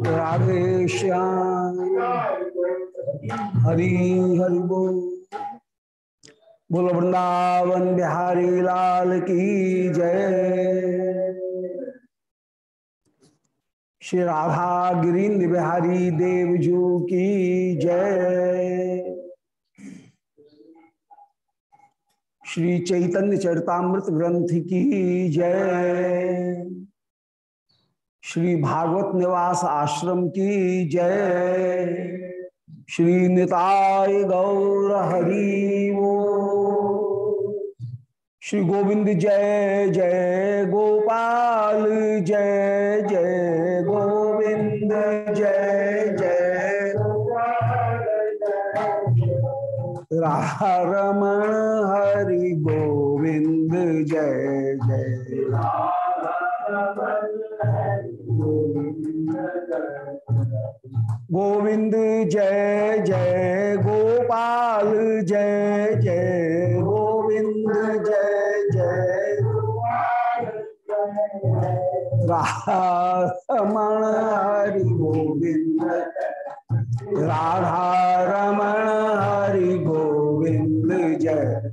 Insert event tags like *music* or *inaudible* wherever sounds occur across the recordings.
राधे श्याम। हरि हरि बोल। वृंदावन बिहारी लाल की जय। श्री राधा गिरीन्द्र बिहारी देवजू की जय। श्री चैतन्य चरितामृत ग्रंथ की जय। श्री भागवत निवास आश्रम की जय। श्री निताय गौर हरि वो। श्री गोविंद जय जय गोपाल, जय जय गोविंद, जय जय रमण हरि गोविंद, जय जय। गोविंद जय जय गोपाल, जय जय गोविंद, जय जय रमण, हरि गोविंद। राधा रमण, हरि गोविंद, जय।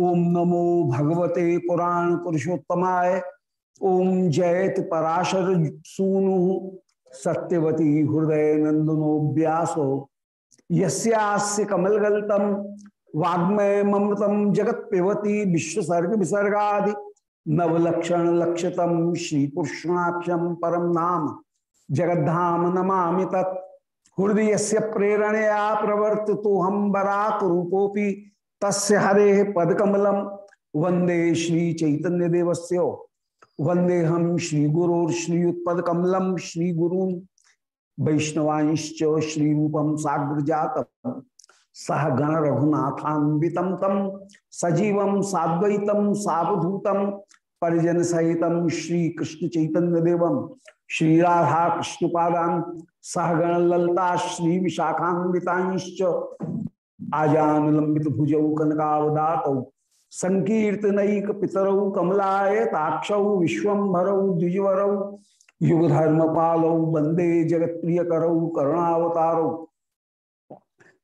ओम नमो भगवते पुराण पुरुषोत्तमाय। ओम जयत पराशर सूनु। सत्यवती हृदय नंदनो व्यासो। यस्यास्य कमलगल्तम वाग्मय ममृतम जगत पिबती विश्वसर्ग विसर्गा नवलक्षण लक्षतम श्री परम नाम। जगद्धाम नमा तत्। हृदय से प्रेरणया प्रवर्त तो हम बराक रूपोपी तस्य हरे पदकमलम। वंदे श्री चैतन्य देवस्य वंदे हम श्री गुरोर श्रीयुत्पद कमलम श्री गुरु वैष्णवांश्च श्री रूपम साग्र जातम सह गण रघुनाथान्वितम तम सजीवम साद्वैतम सावधूतम परिजन सहितम श्री कृष्ण चैतन्य श्री राधा कृष्ण पादान सहगण ललता श्री विशाखान्विताश्च आजान लंबित भुजौ कनकावदात संकीर्तनक पितरौ कमलाय ताक्षौ विश्वभरौ द्विजवरौ। युगधर्म पालौ वंदे जगत प्रिय करौ करुणावतारौ।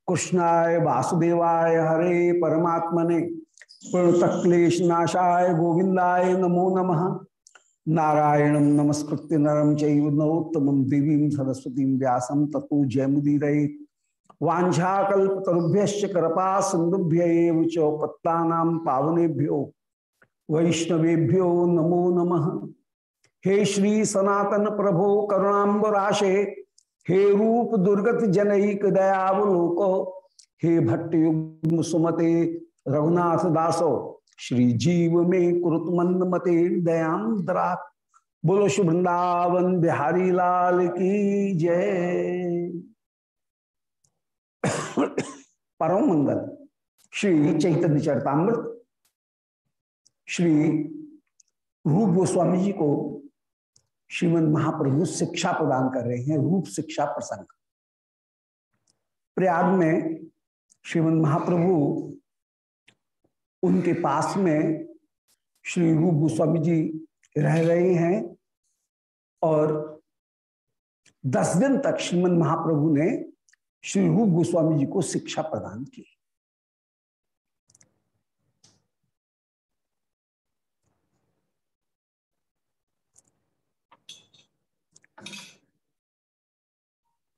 कृष्णाय वासुदेवाय हरे परमात्मने। प्रणतक्लेश नाशाय गोविंदाय नमो नमः। नारायण नमस्कृत्य नरम चैव देवी सरस्वती व्यास तत्व जयमुदीर वाछाकुभ्य कृपा सिंधुभ्य च पत्ता पावनेभ्यो, वैष्णवेभ्यो नमो नमः। हे श्री सनातन प्रभो करुणाबराशे हे रूप दुर्गत जनक दयावलोको, हे भट्टयुग्म सुमते रघुनाथ दासो श्री जीव में कुरुत मंद मते दयाम दरा। बोलो शुभ बिहारी लाल की जय। *coughs* परम मंगल। श्री चैतन्य चरतामृत। श्री रूप गोस्वामी जी को श्रीमद महाप्रभु शिक्षा प्रदान कर रहे हैं, रूप शिक्षा प्रसंग। प्रयाग में श्रीमद महाप्रभु उनके पास में श्री रूप गोस्वामी जी रह रहे हैं और दस दिन तक श्रीमद महाप्रभु ने श्री रूप गोस्वामी जी को शिक्षा प्रदान की।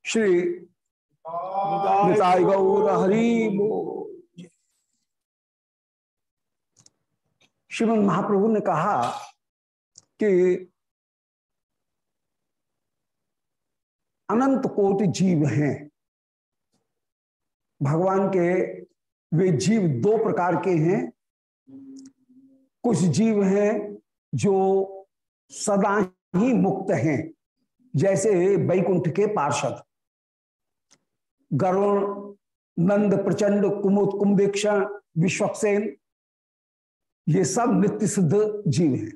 श्री गौर हरि श्रीमद महाप्रभु ने कहा कि अनंत कोटि जीव हैं। भगवान के, वे जीव दो प्रकार के हैं। कुछ जीव हैं जो सदा ही मुक्त हैं, जैसे बैकुंठ के पार्षद। गरुण, नंद, प्रचंड, कुमुद कुंभेक्षण विश्वक्सेन, ये सब नित्य सिद्ध जीव हैं।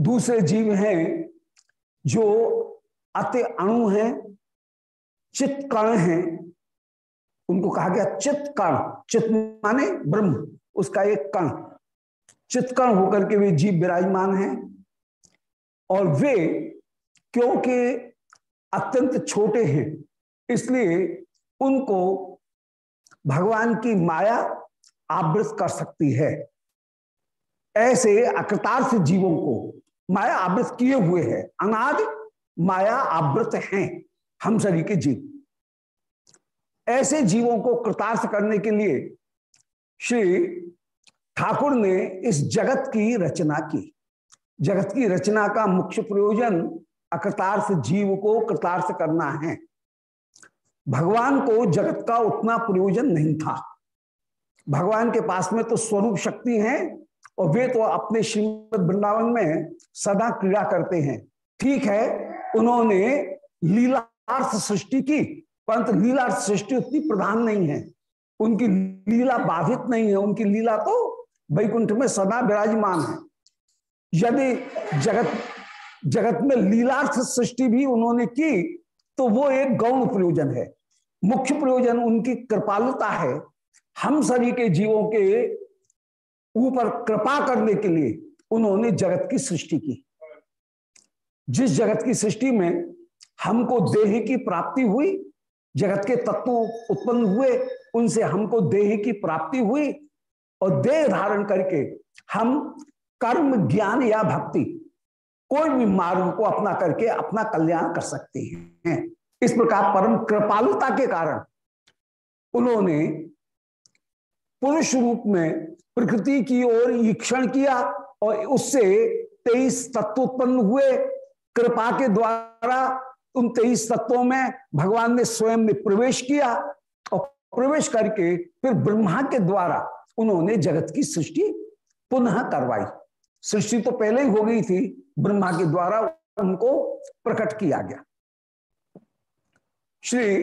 दूसरे जीव हैं जो अति अणु हैं, चित्त कण हैं उनको कहा गया चित्त कण। चित्त माने ब्रह्म, उसका एक कण। चित्त कण होकर के वे जीव विराजमान हैं। और वे क्योंकि अत्यंत छोटे हैं, इसलिए उनको भगवान की माया आवृत कर सकती है। ऐसे अकृतार्थ जीवों को माया आवृत किए हुए है। अनाद माया आवृत हैं। हम सभी के जीव। ऐसे जीवों को कृतार्थ करने के लिए श्री ठाकुर ने इस जगत की रचना की। जगत की रचना का मुख्य प्रयोजन अकृतार्थ जीव को कृतार्थ करना है। भगवान को जगत का उतना प्रयोजन नहीं था। भगवान के पास में तो स्वरूप शक्ति है और वे तो अपने श्रीमद वृंदावन में सदा क्रीड़ा करते हैं। ठीक है, उन्होंने लीलार्थ सृष्टि की। परंतु लीलार्थ सृष्टि उतनी प्रधान नहीं है। उनकी लीला बाधित नहीं है। उनकी लीला तो वैकुंठ में सदा विराजमान है। यदि जगत जगत में लीलार्थ सृष्टि भी उन्होंने की तो वो एक गौण प्रयोजन है। मुख्य प्रयोजन उनकी कृपालुता है। हम सभी के जीवों के ऊपर कृपा करने के लिए उन्होंने जगत की सृष्टि की। जिस जगत की सृष्टि में हमको देह की प्राप्ति हुई जगत के तत्व उत्पन्न हुए, उनसे हमको देह की प्राप्ति हुई और देह धारण करके हम कर्म, ज्ञान या भक्ति कोई भी मार्ग को अपना करके अपना कल्याण कर सकते हैं। इस प्रकार परम कृपालुता के कारण उन्होंने पुरुष रूप में प्रकृति की ओर ईक्षण किया और उससे तेईस तत्व उत्पन्न हुए। कृपा के द्वारा उन तेईस तत्वों में भगवान ने स्वयं ने प्रवेश किया और प्रवेश करके फिर ब्रह्मा के द्वारा उन्होंने जगत की सृष्टि पुनः करवाई। सृष्टि तो पहले ही हो गई थी, ब्रह्मा के द्वारा उनको प्रकट किया गया। श्री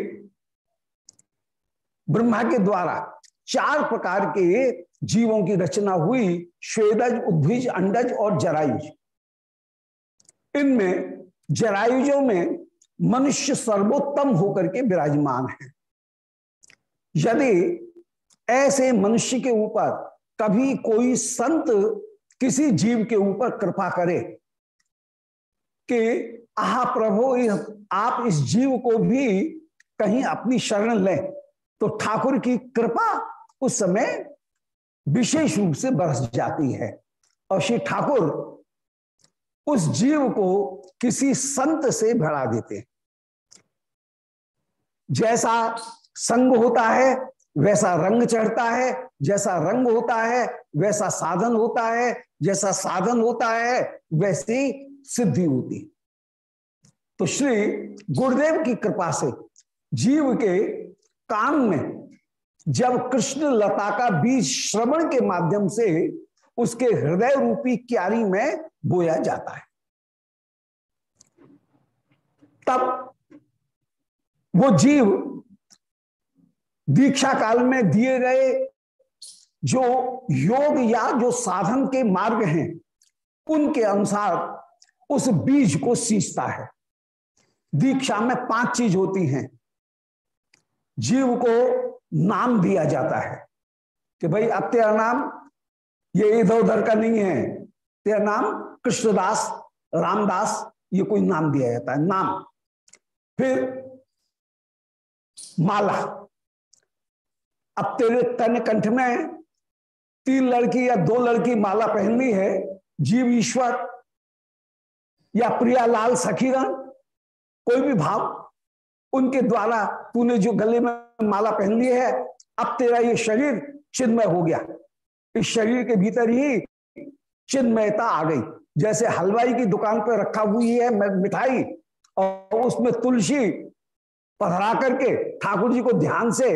ब्रह्मा के द्वारा चार प्रकार के जीवों की रचना हुई, श्वेदज, उद्भिज, अंडज और जरायुज। इनमें जरायुजों में मनुष्य सर्वोत्तम होकर के विराजमान है। यदि ऐसे मनुष्य के ऊपर कभी कोई संत किसी जीव के ऊपर कृपा करे कि आह प्रभु इस, आप इस जीव को भी कहीं अपनी शरण लें। तो ठाकुर की कृपा उस समय विशेष रूप से बरस जाती है। और श्री ठाकुर उस जीव को किसी संत से भरा देते हैं। जैसा संग होता है, वैसा रंग चढ़ता है, जैसा रंग होता है, वैसा साधन होता है, जैसा साधन होता है, वैसी सिद्धि होती तो श्री गुरुदेव की कृपा से जीव के कान में जब कृष्ण लता का बीज श्रवण के माध्यम से उसके हृदय रूपी क्यारी में बोया जाता है। तब वो जीव दीक्षा काल में दिए गए जो योग या जो साधन के मार्ग हैं, उनके अनुसार उस बीज को सींचता है। दीक्षा में पाँच चीज़ होती हैं। जीव को नाम दिया जाता है कि भाई, अब तेरा नाम ये इधर उधर का नहीं है। तेरा नाम कृष्णदास, रामदास, ये कोई नाम दिया जाता है। नाम। फिर माला। अब तेरे तन कंठ में तीन लड़की या दो लड़की माला पहननी है, जीव ईश्वर या प्रियालाल सखीगण, कोई भी भाव, उनके द्वारा तूने जो गले में माला पहन ली है, अब तेरा ये शरीर चिन्मय हो गया। इस शरीर के भीतर ही चिन्मयता आ गई। जैसे हलवाई की दुकान पर रखा हुई है मिठाई और उसमें तुलसी पधरा करके ठाकुर जी को ध्यान से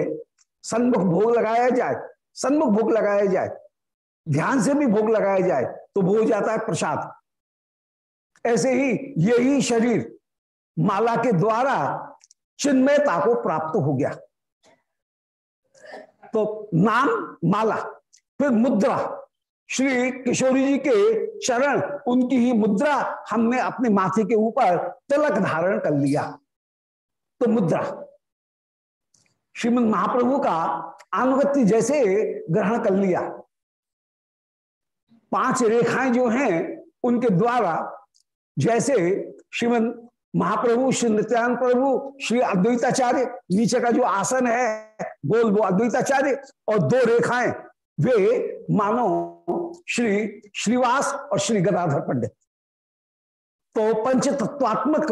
सन्मुख भोग लगाया जाए, सन्मुख भोग लगाया जाए, ध्यान से भी भोग लगाया जाए तो वो हो जाता है प्रसाद। ऐसे ही यही शरीर माला के द्वारा चिन्मयता को प्राप्त हो गया। तो नाम माला, फिर मुद्रा श्री किशोरी जी के चरण, उनकी ही मुद्रा हमने अपने माथे के ऊपर तिलक धारण कर लिया। तो मुद्रा। श्रीमद महाप्रभु का अनुगत्य जैसे ग्रहण कर लिया। पाँच रेखाएँ जो हैं, उनके द्वारा जैसे श्रीमद महाप्रभु, श्री नित्यानंद प्रभु, श्री अद्वैताचार्य, नीचे का जो आसन है, गोल वो अद्वैताचार्य, और दो रेखाएँ वे मानो श्री श्रीवास और श्री गदाधर पंडित। तो पंच तत्वात्मक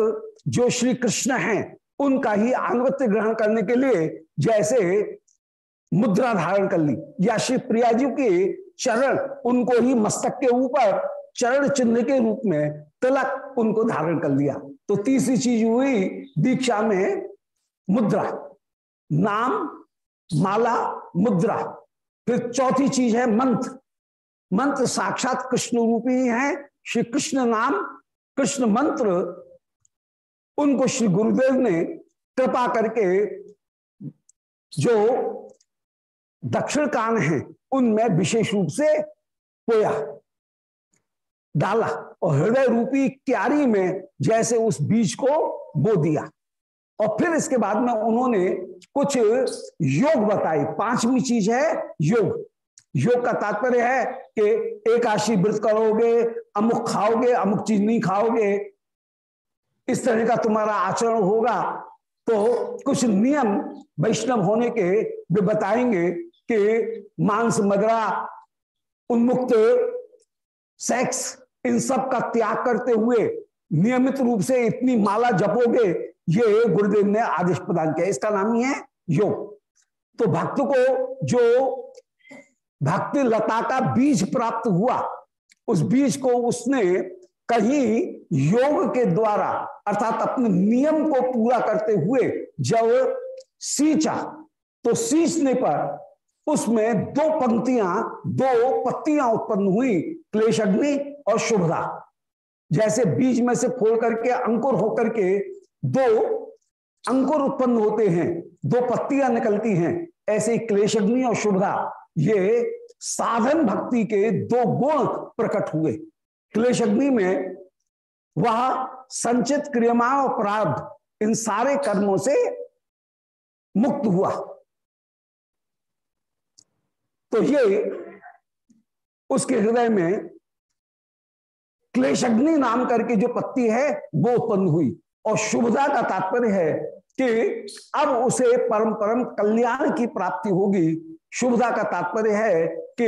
जो श्री कृष्ण हैं, उनका ही अनुगत्य ग्रहण करने के लिए जैसे मुद्रा धारण कर ली, या श्री प्रिया जी के चरण उनको ही मस्तक के ऊपर, चरण चिन्ह के रूप में तिलक उनको धारण कर लिया। तो तीसरी चीज़ हुई दीक्षा में मुद्रा, नाम, माला, मुद्रा। फिर चौथी चीज़ है मंत्र। मंत्र साक्षात कृष्ण रूपी ही है। श्री कृष्ण नाम, कृष्ण मंत्र, उनको श्री गुरुदेव ने कृपा करके जो दक्षिण कान है, उनमें विशेष रूप से पोया, डाला और हृदय रूपी क्यारी में जैसे उस बीज को बो दिया। और फिर इसके बाद में उन्होंने कुछ योग बताए। पांचवी चीज़ है योग। योग का तात्पर्य है कि एक आशी व्रत करोगे, अमुक खाओगे, अमुक चीज़ नहीं खाओगे, इस तरह का तुम्हारा आचरण होगा। तो कुछ नियम वैष्णव होने के वे बताएँगे कि मांस मदरा उन्मुक्त, सेक्स, इन सब का त्याग करते हुए नियमित रूप से इतनी माला जपोगे ये गुरुदेव ने आदेश प्रदान किया। इसका नाम ही है योग। तो भक्त को जो भक्ति लता का बीज प्राप्त हुआ, उस बीज को उसने कहीं योग के द्वारा, अर्थात अपने नियम को पूरा करते हुए जब सींचा तो सींचने पर उसमें दो पंक्तियाँ, दो पत्तियाँ उत्पन्न हुई, क्लेश अग्नि और शुभदा। जैसे बीज में से फोड़ करके, अंकुर होकर के दो अंकुर उत्पन्न होते हैं, दो पत्तियाँ निकलती हैं, ऐसे क्लेश अग्नि और शुभदा ये साधन भक्ति के दो गुण प्रकट हुए। क्लेश अग्नि में वह संचित क्रियमा और प्रारब्ध इन सारे कर्मों से मुक्त हुआ। तो ये उसके हृदय में क्लेशग्नि नाम करके जो पत्ती है, वो उत्पन्न हुई। और शुभदा का तात्पर्य है कि अब उसे परम परम कल्याण की प्राप्ति होगी। शुभदा का तात्पर्य है कि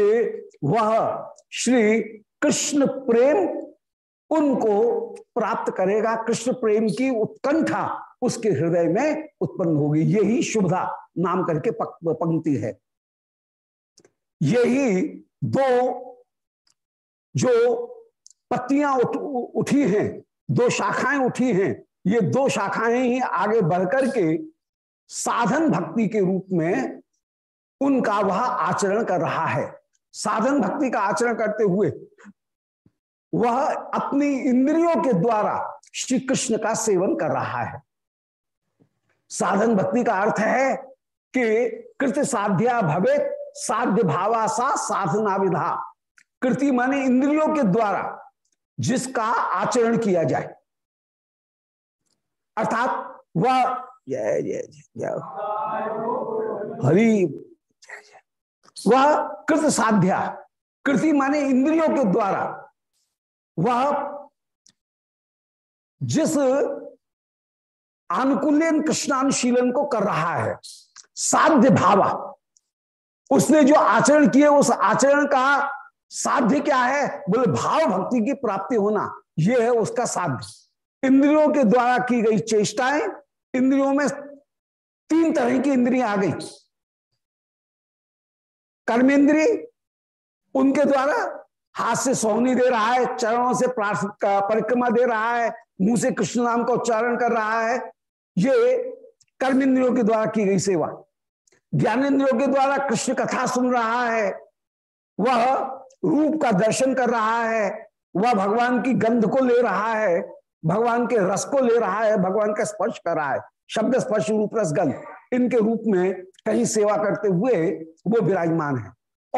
वह श्री कृष्ण प्रेम उनको प्राप्त करेगा। कृष्ण प्रेम की उत्कंठा उसके हृदय में उत्पन्न होगी। यही शुभदा नाम करके पंक्ति है। यही दो जो पत्तियाँ उठ, उठी हैं दो शाखाएँ उठी हैं ये दो शाखाएँ ही आगे बढ़कर के साधन भक्ति के रूप में उनका वह आचरण कर रहा है। साधन भक्ति का आचरण करते हुए वह अपनी इंद्रियों के द्वारा श्री कृष्ण का सेवन कर रहा है। साधन भक्ति का अर्थ है कि कृत साध्या भवे साध्य भावा सा साधना विधा। कृति माने इंद्रियों के द्वारा जिसका आचरण किया जाए। अर्थात वह जय जय जय हरि, वह कृत साध्या, कृति माने इंद्रियों के द्वारा, वह जिस आनुकूल्यन कृष्णानुशीलन को कर रहा है, साध्य भावा, उसने जो आचरण किए, उस आचरण का साध्य क्या है? बोले, भाव भक्ति की प्राप्ति होना यह है उसका साध्य। इंद्रियों के द्वारा की गई चेष्टाएँ, इंद्रियों में तीन तरह की इंद्रियाँ आ गई। कर्मेंद्रिय, उनके द्वारा हाथ से सोहनी दे रहा है, चरणों से परिक्रमा दे रहा है, मुँह से कृष्ण नाम का उच्चारण कर रहा है। ये कर्म इंद्रियों के द्वारा की गई सेवा। ज्ञानेन्द्रियों के द्वारा कृष्ण कथा सुन रहा है, वह रूप का दर्शन कर रहा है, वह भगवान की गंध को ले रहा है भगवान के रस को ले रहा है, भगवान का स्पर्श कर रहा है। शब्द स्पर्श रूप रस गंध इनके रूप में कहीं सेवा करते हुए वो विराजमान है।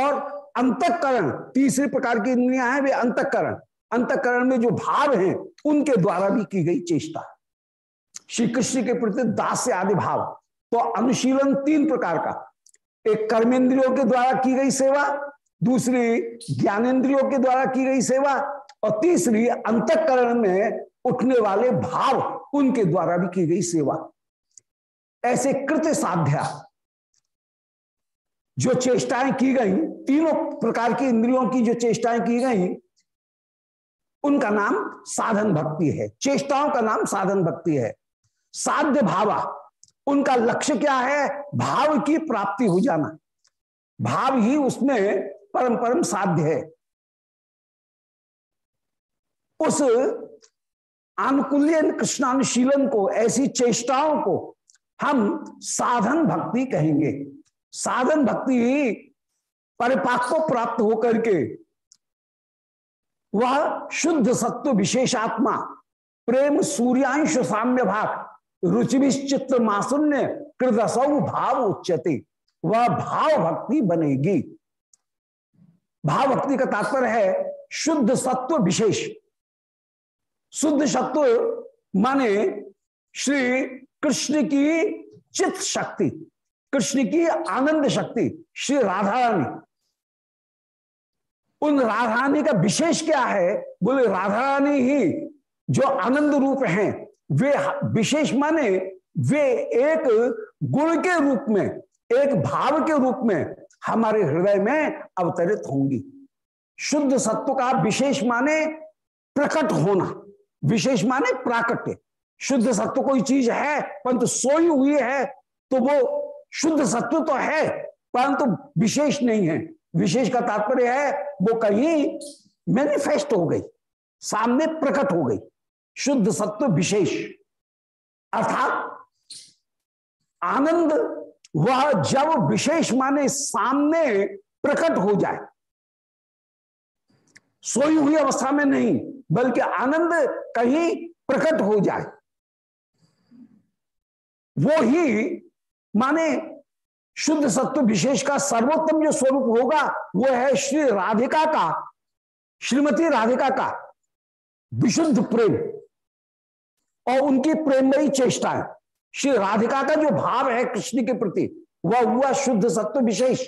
और अंतकरण, तीसरे प्रकार की इंद्रिया है, वे अंतकरण। अंतकरण में जो भाव हैं, उनके द्वारा भी की गई चेष्टा। श्री कृष्ण के प्रति दास आदि भाव। तो अनुशीलन तीन प्रकार का। एक कर्मेंद्रियों के द्वारा की गई सेवा, दूसरी ज्ञानेन्द्रियों के द्वारा की गई सेवा, और तीसरी अंतकरण में उठने वाले भाव उनके द्वारा भी की गई सेवा। ऐसे कृत्य साध्या जो चेष्टाएँ की गई, तीनों प्रकार की इंद्रियों की जो चेष्टाएँ की गई, उनका नाम साधन भक्ति है। चेष्टाओं का नाम साधन भक्ति है। साध्य भावा, उनका लक्ष्य क्या है? भाव की प्राप्ति हो जाना। भाव ही उसमें परम परम साध्य है। उस आनुकूल्य कृष्णानुशीलन को, ऐसी चेष्टाओं को हम साधन भक्ति कहेंगे। साधन भक्ति ही परिपाक को प्राप्त होकर के वह शुद्ध सत्व विशेषात्मा, प्रेम सूर्यांश साम्य भाग रुचिचित्र मासुन्य कृदसौ भाव उच्चते वह भाव भक्ति बनेगी। भाव भक्ति का तात्पर्य है शुद्ध सत्व विशेष। शुद्ध सत्व माने श्री कृष्ण की चित शक्ति, कृष्ण की आनंद शक्ति, श्री राधा रानी उन राधा रानी का विशेष क्या है? बोले राधा रानी ही जो आनंद रूप हैं, वे विशेष माने वे एक गुण के रूप में, एक भाव के रूप में हमारे हृदय में अवतरित होंगी। शुद्ध सत्व का विशेष माने प्रकट होना। विशेष माने प्राकट्य। शुद्ध सत्व कोई चीज़ है, परंतु सोई हुई है तो वो शुद्ध सत्व तो है, परंतु विशेष नहीं है। विशेष का तात्पर्य है, वो कहीं मैनिफेस्ट हो गई, सामने प्रकट हो गई। शुद्ध सत्व विशेष। अर्थात आनंद वह जब विशेष माने सामने प्रकट हो जाए, सोई हुई अवस्था में नहीं बल्कि आनंद कहीं प्रकट हो जाए। वो ही माने शुद्ध सत्व विशेष का सर्वोत्तम जो स्वरूप होगा, वो है श्री राधिका का, श्रीमती राधिका का विशुद्ध प्रेम और उनकी प्रेमयी चेष्टाएँ। श्री राधिका का जो भाव है कृष्ण के प्रति, वह हुआ शुद्ध सत्व विशेष।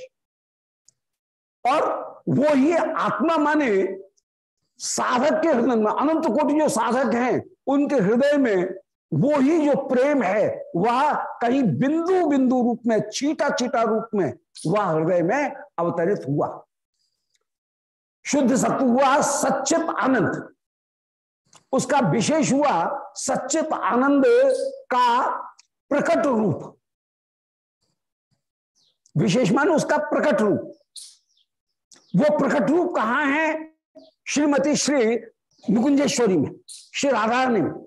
और वो ही आत्मा माने साधक के हृदय में, अनंत कोटि जो साधक हैं, उनके हृदय में वो ही जो प्रेम है, वह कहीं बिंदु बिंदु रूप में चीटा चीटा रूप में, वह हृदय में अवतरित हुआ। शुद्ध सत्व हुआ सच्चित आनंद। उसका विशेष हुआ सच्चित आनंद का प्रकट रूप। विशेष मान उसका प्रकट रूप। वो प्रकट रूप कहाँ है? श्रीमती श्री मुकुंजेश्वरी में, श्री राधा रानी में।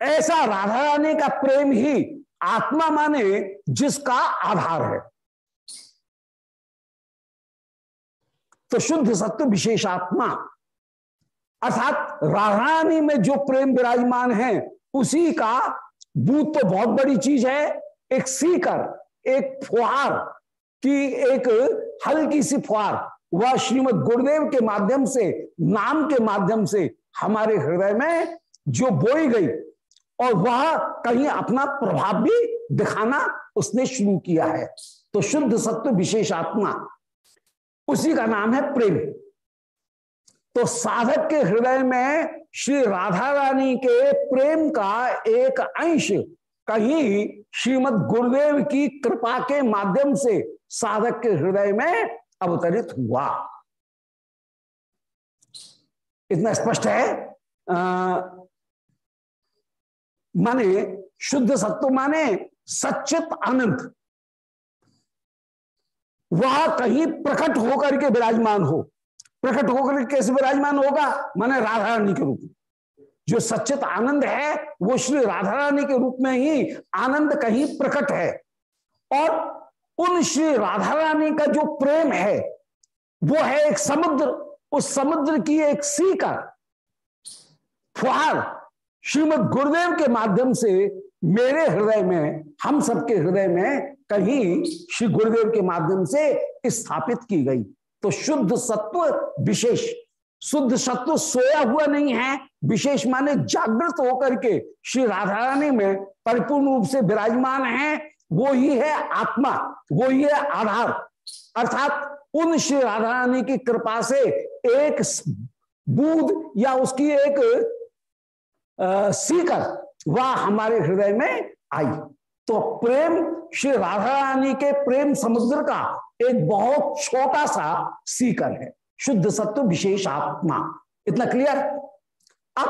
ऐसा राधा रानी का प्रेम ही आत्मा माने जिसका आधार है। तो शुद्ध सत्य विशेष आत्मा, अर्थात राधा रानी में जो प्रेम विराजमान है, उसी का दूध तो बहुत बड़ी चीज़ है, एक सीकर, एक फुहार, की एक हल्की सी फुहार वह श्रीमद गुरुदेव के माध्यम से, नाम के माध्यम से हमारे हृदय में जो बोई गई, और वह कहीं अपना प्रभाव भी दिखाना उसने शुरू किया है। तो शुद्ध सत्व विशेष आत्मा, उसी का नाम है प्रेम। तो साधक के हृदय में श्री राधा रानी के प्रेम का एक अंश कहीं श्रीमद गुरुदेव की कृपा के माध्यम से साधक के हृदय में अवतरित हुआ। इतना स्पष्ट है? आ, माने शुद्ध सत्व माने सचित आनंद। वह कहीं प्रकट होकर के विराजमान हो। प्रकट होकर कैसे विराजमान होगा? माने राधा रानी के रूप में। जो सचित आनंद है वो श्री राधा रानी के रूप में ही आनंद कहीं प्रकट है। और उन श्री राधा रानी का जो प्रेम है, वो है एक समुद्र। उस समुद्र की एक सी का फुहार श्रीमद गुरुदेव के माध्यम से मेरे हृदय में, हम सबके हृदय में कहीं श्री गुरुदेव के माध्यम से स्थापित की गई। तो शुद्ध सत्व विशेष, शुद्ध सत्व सोया हुआ नहीं है, विशेष माने जागृत होकर के श्री राधा रानी में परिपूर्ण रूप से विराजमान है वो ही है आत्मा, वो ही है आधार। अर्थात उन श्री राधा रानी की कृपा से एक बूंद या उसकी एक सीकर वह हमारे हृदय में आई। तो प्रेम, श्री राधा रानी के प्रेम समुद्र का एक बहुत छोटा सा सीकर है। शुद्ध सत्व विशेष आत्मा। इतना क्लियर अब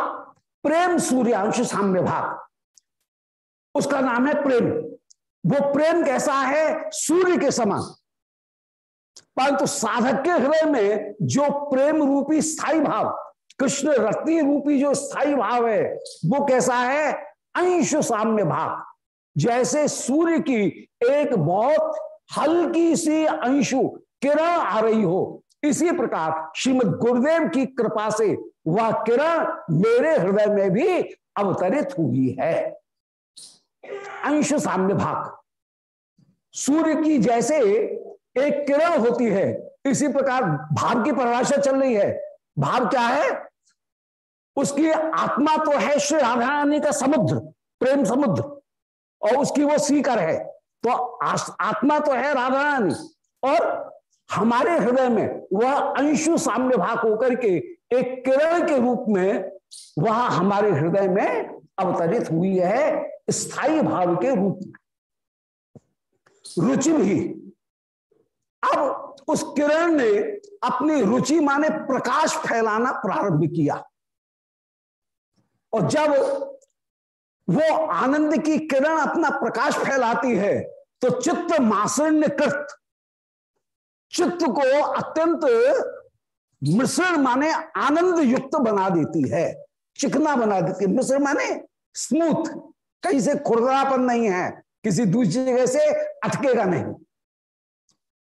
प्रेम सूर्यांश साम्य भाग उसका नाम है प्रेम। वो प्रेम कैसा है? सूर्य के समान। परंतु साधक के हृदय में जो प्रेम रूपी स्थायी भाव, कृष्ण रत्नी रूपी जो स्थायी भाव है, वो कैसा है? अंश साम्य भाव। जैसे सूर्य की एक बहुत हल्की सी अंशु किरण आ रही हो, इसी प्रकार श्रीमद गुरुदेव की कृपा से वह किरण मेरे हृदय में भी अवतरित हुई है। अंश साम्य भाग। सूर्य की जैसे एक किरण होती है, इसी प्रकार भाव की परिभाषा चल रही है। भाव क्या है? उसकी आत्मा तो है श्री राधा रानी का समुद्र, प्रेम समुद्र, और उसकी वो सीकर है। तो आत्मा तो है राधा रानी और हमारे हृदय में वह अंशु साम्य भाग होकर के एक किरण के रूप में वह हमारे हृदय में अवतरित हुई है स्थायी भाव के रूप में। रुचि भी। अब उस किरण ने अपनी रुचि माने प्रकाश फैलाना प्रारंभ किया। और जब वो आनंद की किरण अपना प्रकाश फैलाती है तो चित्त मासण्य कृत चित्त को अत्यंत मिश्रण माने आनंद युक्त बना देती है। चिकना बना देती है। मिश्र माने स्मूथ। कहीं से खुरदरापन नहीं है, किसी दूसरी जगह से अटकेगा नहीं।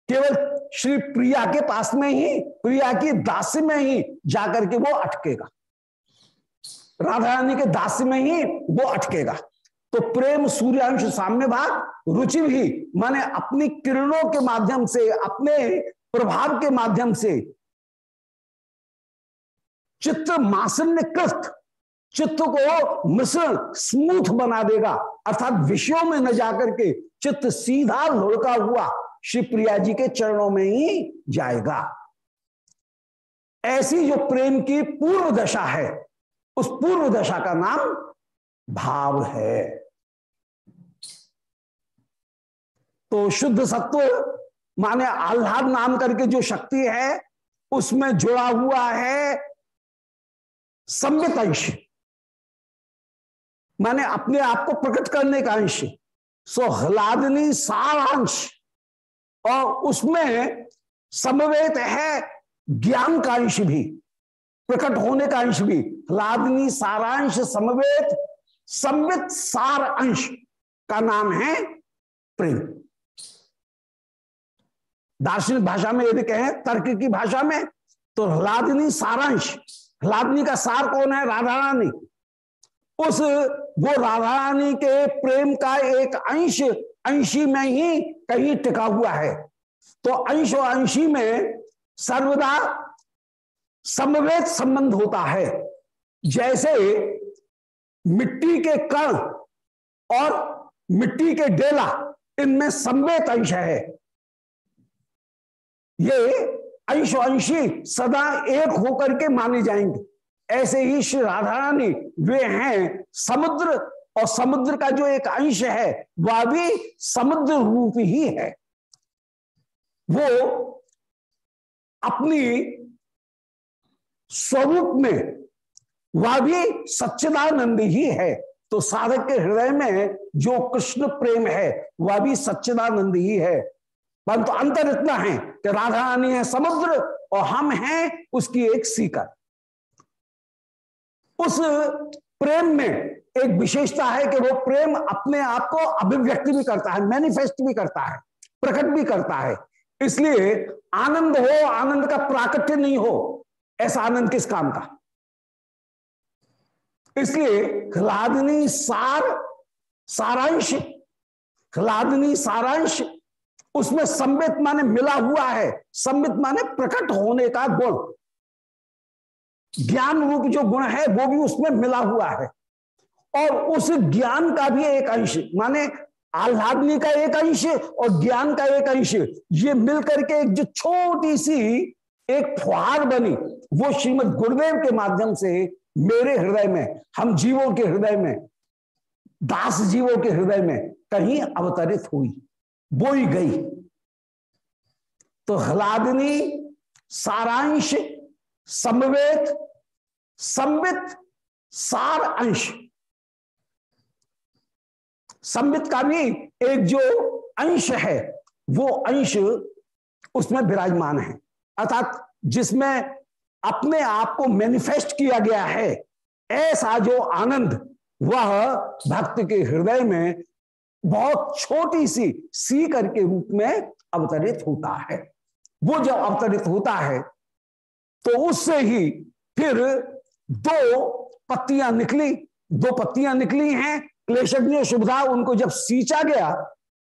केवल श्री प्रिया के पास में ही, प्रिया की दास में ही जाकर के वो अटकेगा। राधा रानी के दास में ही वो अटकेगा। तो प्रेम सूर्यांश साम्य भाग, रुचि भी, माने अपनी किरणों के माध्यम से, अपने प्रभाव के माध्यम से। चित्र मासन्य कृत चित्त को मिश्रण स्मूथ बना देगा। अर्थात विषयों में न जाकर के चित्त सीधा लुढ़का हुआ श्री प्रिया जी के चरणों में ही जाएगा। ऐसी जो प्रेम की पूर्व दशा है, उस पूर्व दशा का नाम भाव है। तो शुद्ध सत्व, माने आह्लाद नाम करके जो शक्ति है, उसमें जुड़ा हुआ है संबित अंश माने अपने आप को प्रकट करने का अंश। सो हलादनी सारांश। और उसमें समवेत है ज्ञान का अंश भी, प्रकट होने का अंश भी। हलादनी सारांश समवेत संबित सार अंश का नाम है प्रेम। दार्शनिक भाषा में यदि कहें, तर्क की भाषा में तो हलादनी सारांश। हलादनी का सार कौन है? राधा रानी। उस वो राधा रानी के प्रेम का एक अंश, अंशी में ही कहीं टिका हुआ है। तो अंश और अंशी में सर्वदा समवेत संबंध होता है। जैसे मिट्टी के कण और मिट्टी के डेला, इनमें संवेत अंश है। ये अंश अंशी सदा एक होकर के माने जाएँगे। ऐसे ही श्री राधा रानी वे हैं समुद्र, और समुद्र का जो एक अंश है, वह भी समुद्र रूप ही है। वो अपनी स्वरूप में, वह भी सच्चिदानंद ही है। तो साधक के हृदय में जो कृष्ण प्रेम है, वह भी सच्चिदानंद ही है। परंतु अंतर इतना है कि राधा रानी है समुद्र, और हम हैं उसकी एक सीकर। उस प्रेम में एक विशेषता है कि वो प्रेम अपने आप को अभिव्यक्ति भी करता है मैनिफेस्ट भी करता है, प्रकट भी करता है। इसलिए आनंद हो, आनंद का प्राकट्य नहीं हो, ऐसा आनंद किस काम का? इसलिए हलादनी सार, सारांश, ह्लादनी सारांश, उसमें संबित माने मिला हुआ है, संबित माने प्रकट होने का गुण। ज्ञान रूप जो गुण है, वो भी उसमें मिला हुआ है। और उस ज्ञान का भी एक अंश, माने आह्लादनी का एक अंश और ज्ञान का एक अंश, ये मिलकर के एक जो छोटी सी एक फुहार बनी, वो श्रीमद गुरुदेव के माध्यम से मेरे हृदय में, हम जीवों के हृदय में, दास जीवों के हृदय में कहीं अवतरित हुई, बोई गई। तो हलादनी, सारांश समवेत, संवित, सार अंश। संवित का भी एक जो अंश है, वो अंश उसमें विराजमान है। अर्थात जिसमें अपने आप को मैनिफेस्ट किया गया है, ऐसा जो आनंद, वह भक्त के हृदय में बहुत छोटी सी सीकर के रूप में अवतरित होता है। वो जब अवतरित होता है तो उससे ही फिर दो पत्तियाँ निकली। दो पत्तियाँ निकली हैं। क्लेशज्ञ शुभधा उनको जब सींचा गया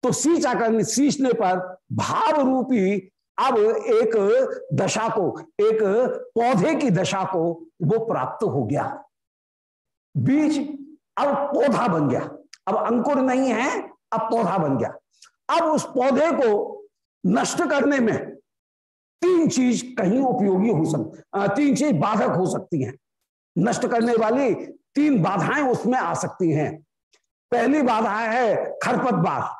तो सींचा करने सींचने पर भाव रूपी अब एक दशा को, एक पौधे की दशा को वो प्राप्त हो गया। बीज अब पौधा बन गया। अब अंकुर नहीं है, अब पौधा बन गया। अब उस पौधे को नष्ट करने में तीन चीज़ कहीं उपयोगी हो सकती तीन चीज़ बाधक हो सकती हैं। नष्ट करने वाली तीन बाधाएँ उसमें आ सकती हैं। पहली बाधा है खरपतवार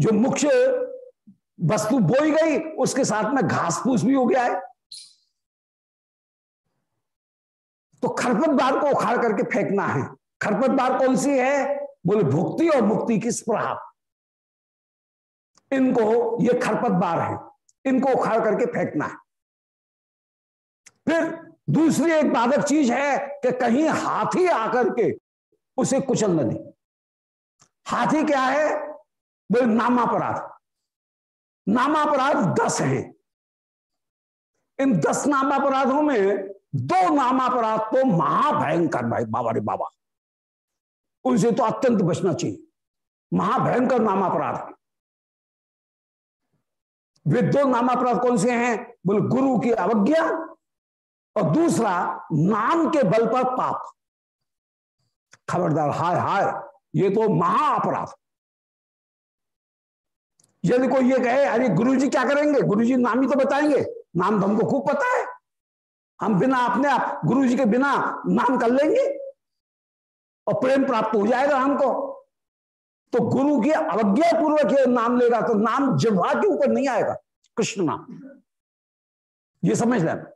जो मुख्य वस्तु बोई गई, उसके साथ में घास फूस भी हो गया है। तो खरपतवार को उखाड़ करके फेंकना है। खरपतवार कौन सी है? बोले, भुक्ति और मुक्ति की स्प्रहा इनको ये खरपतवार है, इनको उखाड़ करके फेंकना है। फिर दूसरी एक बाधक चीज़ है कि कहीं हाथी आकर के उसे कुचल न दे। हाथी क्या है? बोले नामापराध। नामापराध दस हैं। इन दस नामापराधों में दो नामापराध तो महाभयंकर भाई बाबा रे बाबा। उनसे तो अत्यंत बचना चाहिए। महाभयंकर नामापराध। है वे दो नामापराध कौन से हैं? बोले, गुरु की अवज्ञा और दूसरा, नाम के बल पर पाप। खबरदार, हाय हाय, ये तो महा अपराध यदि कोई ये कहे, अरे गुरुजी क्या करेंगे? गुरुजी नाम ही तो बताएँगे। नाम तो हमको खूब पता है। हम बिना अपने आप गुरु जी के बिना नाम कर लेंगे और प्रेम प्राप्त हो जाएगा हमको। तो गुरु की अवज्ञा पूर्वक नाम लेगा तो नाम जिह्वा के ऊपर नहीं आएगा। कृष्ण नाम। ये समझ लेना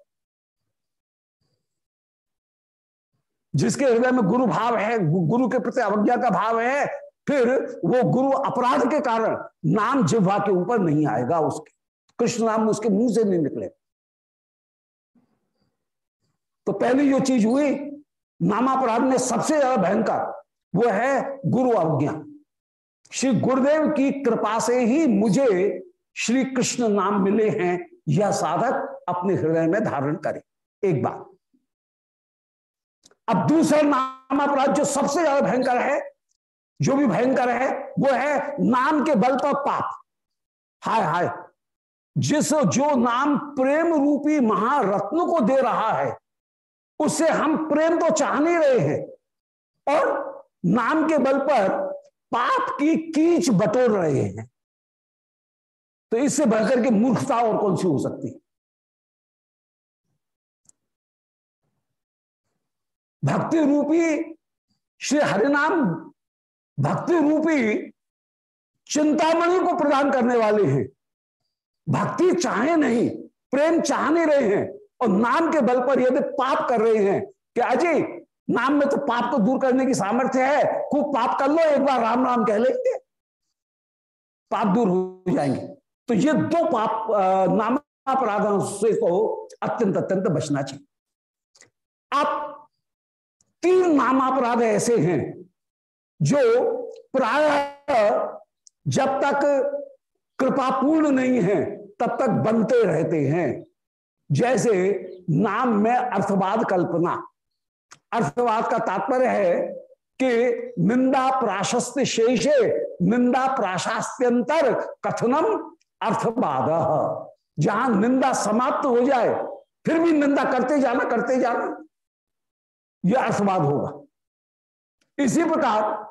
जिसके हृदय में गुरु भाव है गुरु के प्रति अवज्ञा का भाव है, फिर वो गुरु अपराध के कारण नाम जिह्वा के ऊपर नहीं आएगा उसके। कृष्ण नाम उसके मुँह से नहीं निकले। तो पहली जो चीज़ हुई, नामापराध में सबसे ज़्यादा भयंकर वो है गुरु अवज्ञा। श्री गुरुदेव की कृपा से ही मुझे श्री कृष्ण नाम मिले हैं यह साधक अपने हृदय में धारण करे। एक बात। अब दूसरा नाम अपराध जो सबसे ज़्यादा भयंकर है, जो भी भयंकर है, वो है नाम के बल पर पाप। हाय हाय। जिस जो नाम प्रेम रूपी महारत्न को दे रहा है, उससे हम प्रेम तो चाह नहीं रहे हैं। और नाम के बल पर पाप की कीच बटोर रहे हैं। तो इससे बढ़कर के मूर्खता और कौन सी हो सकती भक्ति रूपी श्री हरिनाम भक्ति रूपी चिंतामणि को प्रदान करने वाले हैं। भक्ति चाहे नहीं, प्रेम चाह नहीं रहे हैं और नाम के बल पर यदि पाप कर रहे हैं कि अजय नाम में तो पाप को दूर करने की सामर्थ्य है। खूब पाप कर लो, एक बार राम राम कह लेंगे। पाप दूर हो जाएँगे। तो ये दो पाप नाम अपराधों से तो अत्यंत अत्यंत बचना चाहिए। आप तीन नामापराध ऐसे हैं जो प्राय जब तक कृपा पूर्ण नहीं है, तब तक बनते रहते हैं। जैसे नाम में अर्थवाद कल्पना। अर्थवाद का तात्पर्य है कि निंदा प्राशस्त शेषे, निंदा प्राशास्त्यंतर कथनम अर्थवाद। जहाँ निंदा समाप्त हो जाए, फिर भी निंदा करते जाना करते जाना, यह अर्थवाद होगा। इसी प्रकार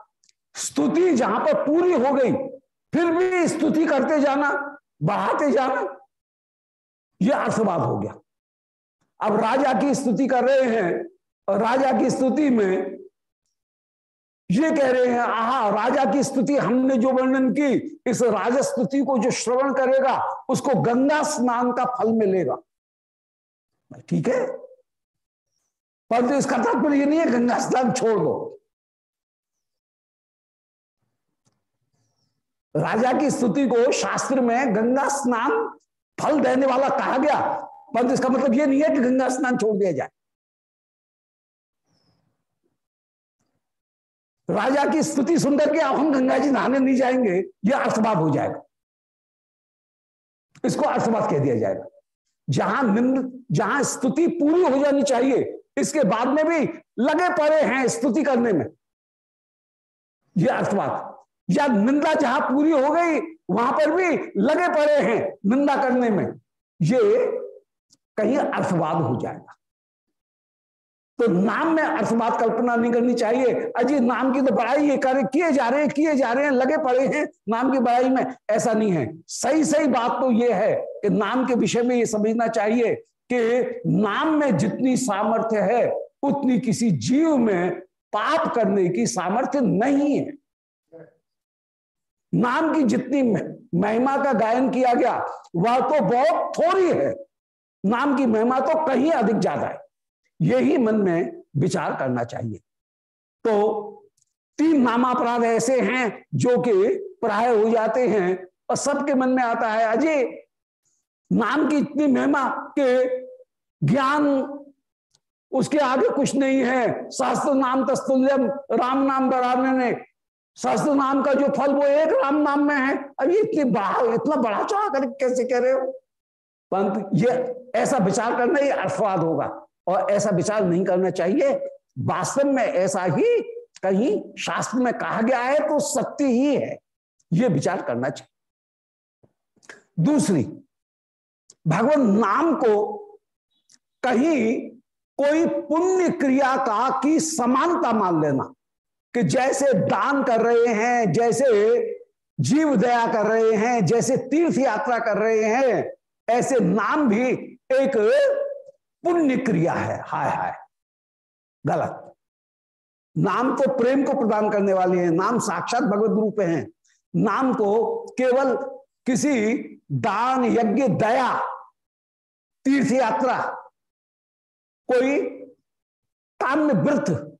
स्तुति जहाँ पर पूरी हो गई, फिर भी स्तुति करते जाना, बढ़ाते जाना, यह अर्थवाद हो गया। अब राजा की स्तुति कर रहे हैं और राजा की स्तुति में ये कह रहे हैं, आहा, राजा की स्तुति हमने जो वर्णन की, इस राजा स्तुति को जो श्रवण करेगा, उसको गंगा स्नान का फल मिलेगा। ठीक है? परंतु इसका तात्पर्य नहीं है, गंगा स्नान छोड़ दो। राजा की स्तुति को शास्त्र में गंगा स्नान फल देने वाला कहा गया, परंतु इसका मतलब यह नहीं है कि गंगा स्नान छोड़ दिया जाए। राजा की स्तुति सुनकर के अब हम गंगा जी नहाने नहीं जाएँगे यह अर्थवाद हो जाएगा। इसको अर्थवाद कह दिया जाएगा। जहाँ निंद, जहाँ स्तुति पूरी हो जानी चाहिए, इसके बाद में भी लगे पड़े हैं स्तुति करने में। यह अर्थवाद। या निंदा जहाँ पूरी हो गई, वहाँ पर भी लगे पड़े हैं निंदा करने में। ये कहीं अर्थवाद हो जाएगा। तो नाम में अर्थवाद कल्पना नहीं करनी चाहिए। अजी नाम की तो बड़ाई ये कार्य किए जा रहे हैं, किए जा रहे हैं, लगे पड़े हैं नाम की बड़ाई में। ऐसा नहीं है। सही सही बात तो ये है कि नाम के विषय में ये समझना चाहिए कि नाम में जितनी सामर्थ्य है, उतनी किसी जीव में पाप करने की सामर्थ्य नहीं है। नाम की जितनी महिमा का गायन किया गया, वह तो बहुत थोड़ी है। नाम की महिमा तो कहीं अधिक ज़्यादा है। यही मन में विचार करना चाहिए। तो तीन नामापराध ऐसे हैं जो कि प्राय हो जाते हैं और सबके मन में आता है अजय नाम की इतनी महिमा के ज्ञान उसके आगे कुछ नहीं है। शास्त्र नाम तस्तुल्यम, राम नाम बराबर ने। शास्त्र नाम का जो फल वो एक राम नाम में है। अब ये इतनी बड़ा इतना बड़ा चढ़ा कर कैसे कह रहे हो? पंत ये ऐसा विचार करना ये अर्थवाद होगा। और ऐसा विचार नहीं करना चाहिए। वास्तव में ऐसा ही कहीं शास्त्र में कहा गया है तो सत्य ही है। ये विचार करना चाहिए। दूसरी, भगवान नाम को कहीं कोई पुण्य क्रिया का की समानता मान लेना कि जैसे दान कर रहे हैं, जैसे जीव दया कर रहे हैं, जैसे तीर्थ यात्रा कर रहे हैं, ऐसे नाम भी एक पुण्य क्रिया है। हाय हाय। गलत। नाम तो प्रेम को प्रदान करने वाले हैं। नाम साक्षात भगवत रूप हैं। नाम को केवल किसी दान यज्ञ, दया, तीर्थ यात्रा, कोई काम्य व्रत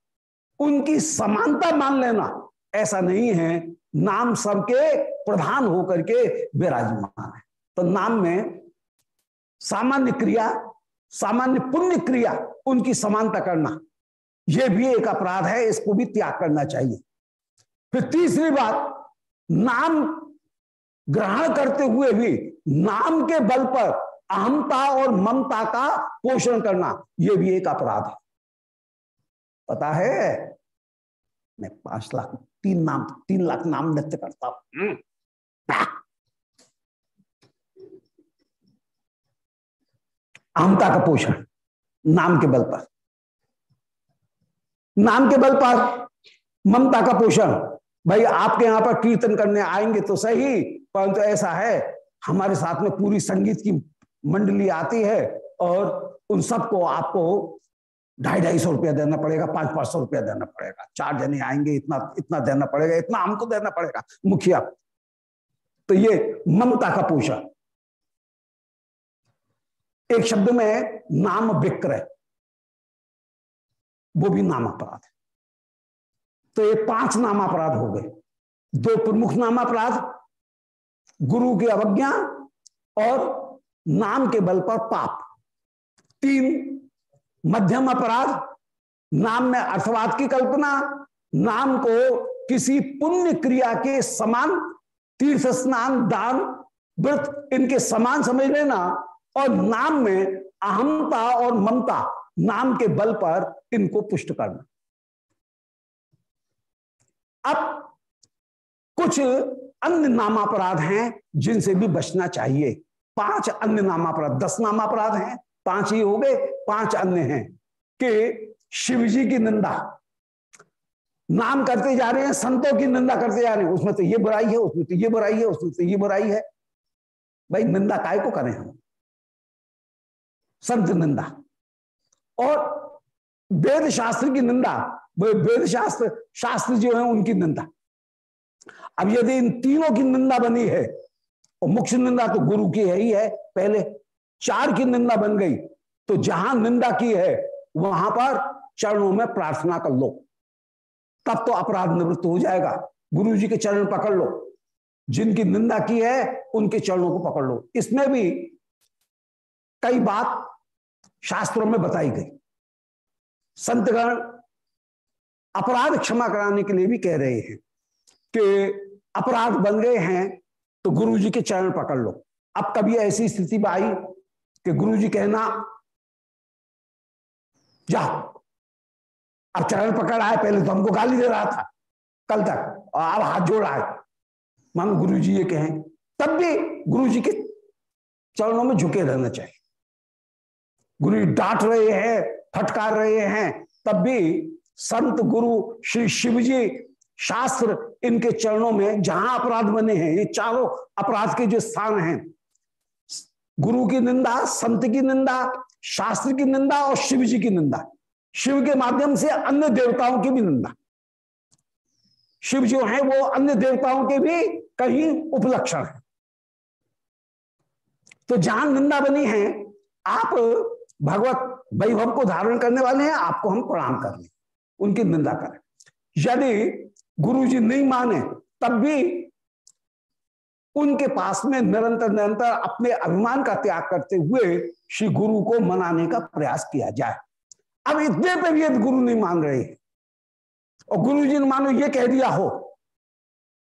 उनकी समानता मान लेना, ऐसा नहीं है। नाम सबके प्रधान होकर के विराजमान है। तो नाम में सामान्य क्रिया सामान्य पुण्य क्रिया, उनकी समानता करना। यह भी एक अपराध है, इसको भी त्याग करना चाहिए। फिर तीसरी बात, नाम ग्रहण करते हुए भी नाम के बल पर अहमता और ममता का पोषण करना यह भी एक अपराध है। पता है, मैं पाँच लाख, तीन नाम, तीन लाख नाम नृत्य करता हूँ। अहमता का पोषण, नाम के बल पर। नाम के बल पर ममता का पोषण, भाई आपके यहाँ पर कीर्तन करने आएँगे तो सही, परंतु ऐसा है, हमारे साथ में पूरी संगीत की मंडली आती है और उन सबको आपको ढाई ढाई सौ रुपया देना पड़ेगा, पाँच पाँच सौ रुपया देना पड़ेगा। चार जने आएँगे, इतना इतना देना पड़ेगा, इतना हमको देना पड़ेगा। मुखिया तो ये ममता का पोषण। एक शब्द में नाम विक्रय। वो भी नाम अपराध। तो ये पाँच नाम अपराध हो गए। दो प्रमुख नाम अपराध, गुरु की अवज्ञा और नाम के बल पर पाप। तीन मध्यम अपराध, नाम में अर्थवाद की कल्पना, नाम को किसी पुण्य क्रिया के समान, तीर्थ स्नान, दान, व्रत इनके समान समझ लेना और नाम में अहमता और ममता नाम के बल पर इनको पुष्ट करना। अब कुछ अन्य नामापराध हैं जिनसे भी बचना चाहिए। पाँच अन्य नामापराध, दस नामापराध हैं, पाँच ही हो गए, पाँच अन्य हैं कि शिवजी की निंदा। नाम करते जा रहे हैं, संतों की निंदा करते जा रहे हैं, उसमें तो ये बुराई है, उसमें तो ये बुराई है, उसमें तो ये बुराई है। भाई, निंदा काय को करें हम? संत निंदा। और वेद शास्त्र की निंदा वेद शास्त्र शास्त्र जो है उनकी निंदा। अब यदि इन तीनों की निंदा बनी है, और मुख्य निंदा तो गुरु की है ही है, पहले चार की निंदा बन गई तो जहाँ निंदा की है, वहाँ पर चरणों में प्रार्थना कर लो। तब तो अपराध निवृत्त हो जाएगा। गुरु जी के चरण पकड़ लो। जिनकी निंदा की है, उनके चरणों को पकड़ लो। इसमें भी कई बात शास्त्रों में बताई गई। संतगण अपराध क्षमा कराने के लिए भी कह रहे हैं कि अपराध बन गए हैं तो गुरु जी के चरण पकड़ लो। अब कभी ऐसी स्थिति में आई कि गुरु जी कहना जा अब चरण पकड़ आए, पहले तो हमको गाली दे रहा था, कल तक। और अब हाथ जोड़ है मानो गुरु जी ये कहें, तब भी गुरु जी के चरणों में झुके रहना चाहिए। गुरु डांट रहे हैं, फटकार रहे हैं, तब भी संत गुरु श्री शिव जी शास्त्र इनके चरणों में जहाँ अपराध बने हैं, ये चारों अपराध के जो स्थान हैं, गुरु की निंदा, संत की निंदा, शास्त्र की निंदा और शिव जी की निंदा, शिव के माध्यम से अन्य देवताओं की भी निंदा। शिव जो है, वो अन्य देवताओं के भी कहीं उपलक्षण है। तो जहाँ निंदा बनी है, आप भगवत वैभव को धारण करने वाले हैं, आपको हम प्रणाम कर लें उनकी निंदा करें। यदि गुरु जी नहीं माने, तब भी उनके पास में निरंतर निरंतर अपने अभिमान का त्याग करते हुए श्री गुरु को मनाने का प्रयास किया जाए। अब इतने पे भी यदि गुरु नहीं मान रहे और गुरु जी ने मानो ये कह दिया हो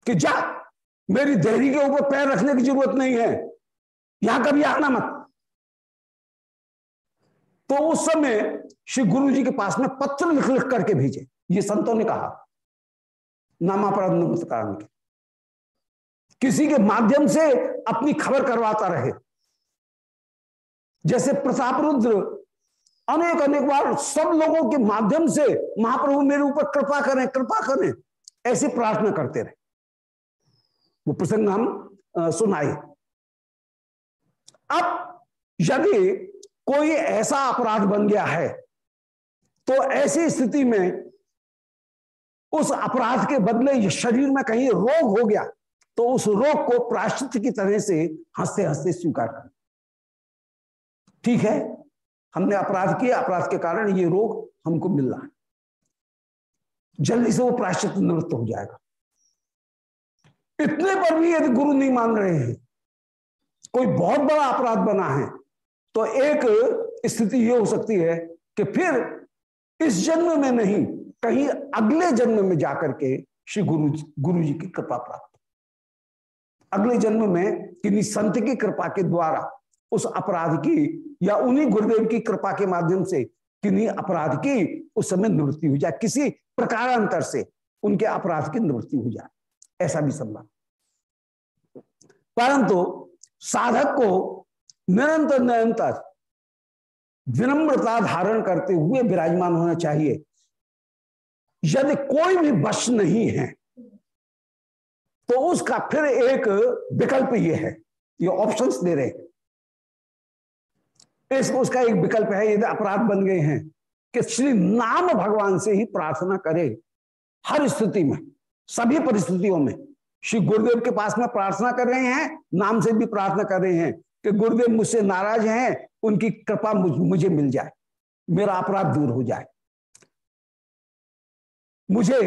कि जा, मेरी देहरी के ऊपर पैर रखने की ज़रूरत नहीं है। यहाँ कभी आना मत। तो उस समय श्री गुरु जी के पास में पत्र लिख लिख करके भेजे। ये संतों ने कहा, नामापराध कारण के किसी के माध्यम से अपनी खबर करवाता रहे। जैसे प्रताप रुद्र अनेक अनेक बार सब लोगों के माध्यम से महाप्रभु मेरे ऊपर कृपा करें कृपा करें, ऐसी प्रार्थना करते रहे। वो प्रसंग हम सुनाए। अब यदि कोई ऐसा अपराध बन गया है तो ऐसी स्थिति में उस अपराध के बदले शरीर में कहीं रोग हो गया तो उस रोग को प्राश्चित की तरह से हँसते हँसते स्वीकार कर। ठीक है? हमने अपराध किया, अपराध के कारण ये रोग हमको मिल रहा है। जल्दी से वो प्राश्चित निवृत्त हो जाएगा। इतने पर भी यदि गुरु नहीं मान रहे हैं, कोई बहुत बड़ा अपराध बना है तो एक स्थिति ये हो सकती है कि फिर इस जन्म में नहीं, कहीं अगले जन्म में जाकर के श्री गुरु गुरु जी की कृपा प्राप्त अगले जन्म में किन्हीं संत की कृपा के द्वारा, उस अपराध की या उन्हीं गुरुदेव की कृपा के माध्यम से किन्हीं अपराध की उस समय निवृत्ति हो जाए, किसी प्रकारांतर से उनके अपराध की निवृत्ति हो जाए, ऐसा भी संभव परंतु साधक को निरंतर निरंतर विनम्रता धारण करते हुए विराजमान होना चाहिए। यदि कोई भी वश नहीं है तो उसका फिर एक विकल्प ये है, ये ऑप्शंस दे रहे इस उसका एक विकल्प है, यदि अपराध बन गए हैं, कि श्री नाम भगवान से ही प्रार्थना करे, हर स्थिति में, सभी परिस्थितियों में। श्री गुरुदेव के पास में प्रार्थना कर रहे हैं, नाम से भी प्रार्थना कर रहे हैं कि गुरुदेव मुझसे नाराज़ हैं, उनकी कृपा मुझे मिल जाए, मेरा अपराध दूर हो जाए। मुझे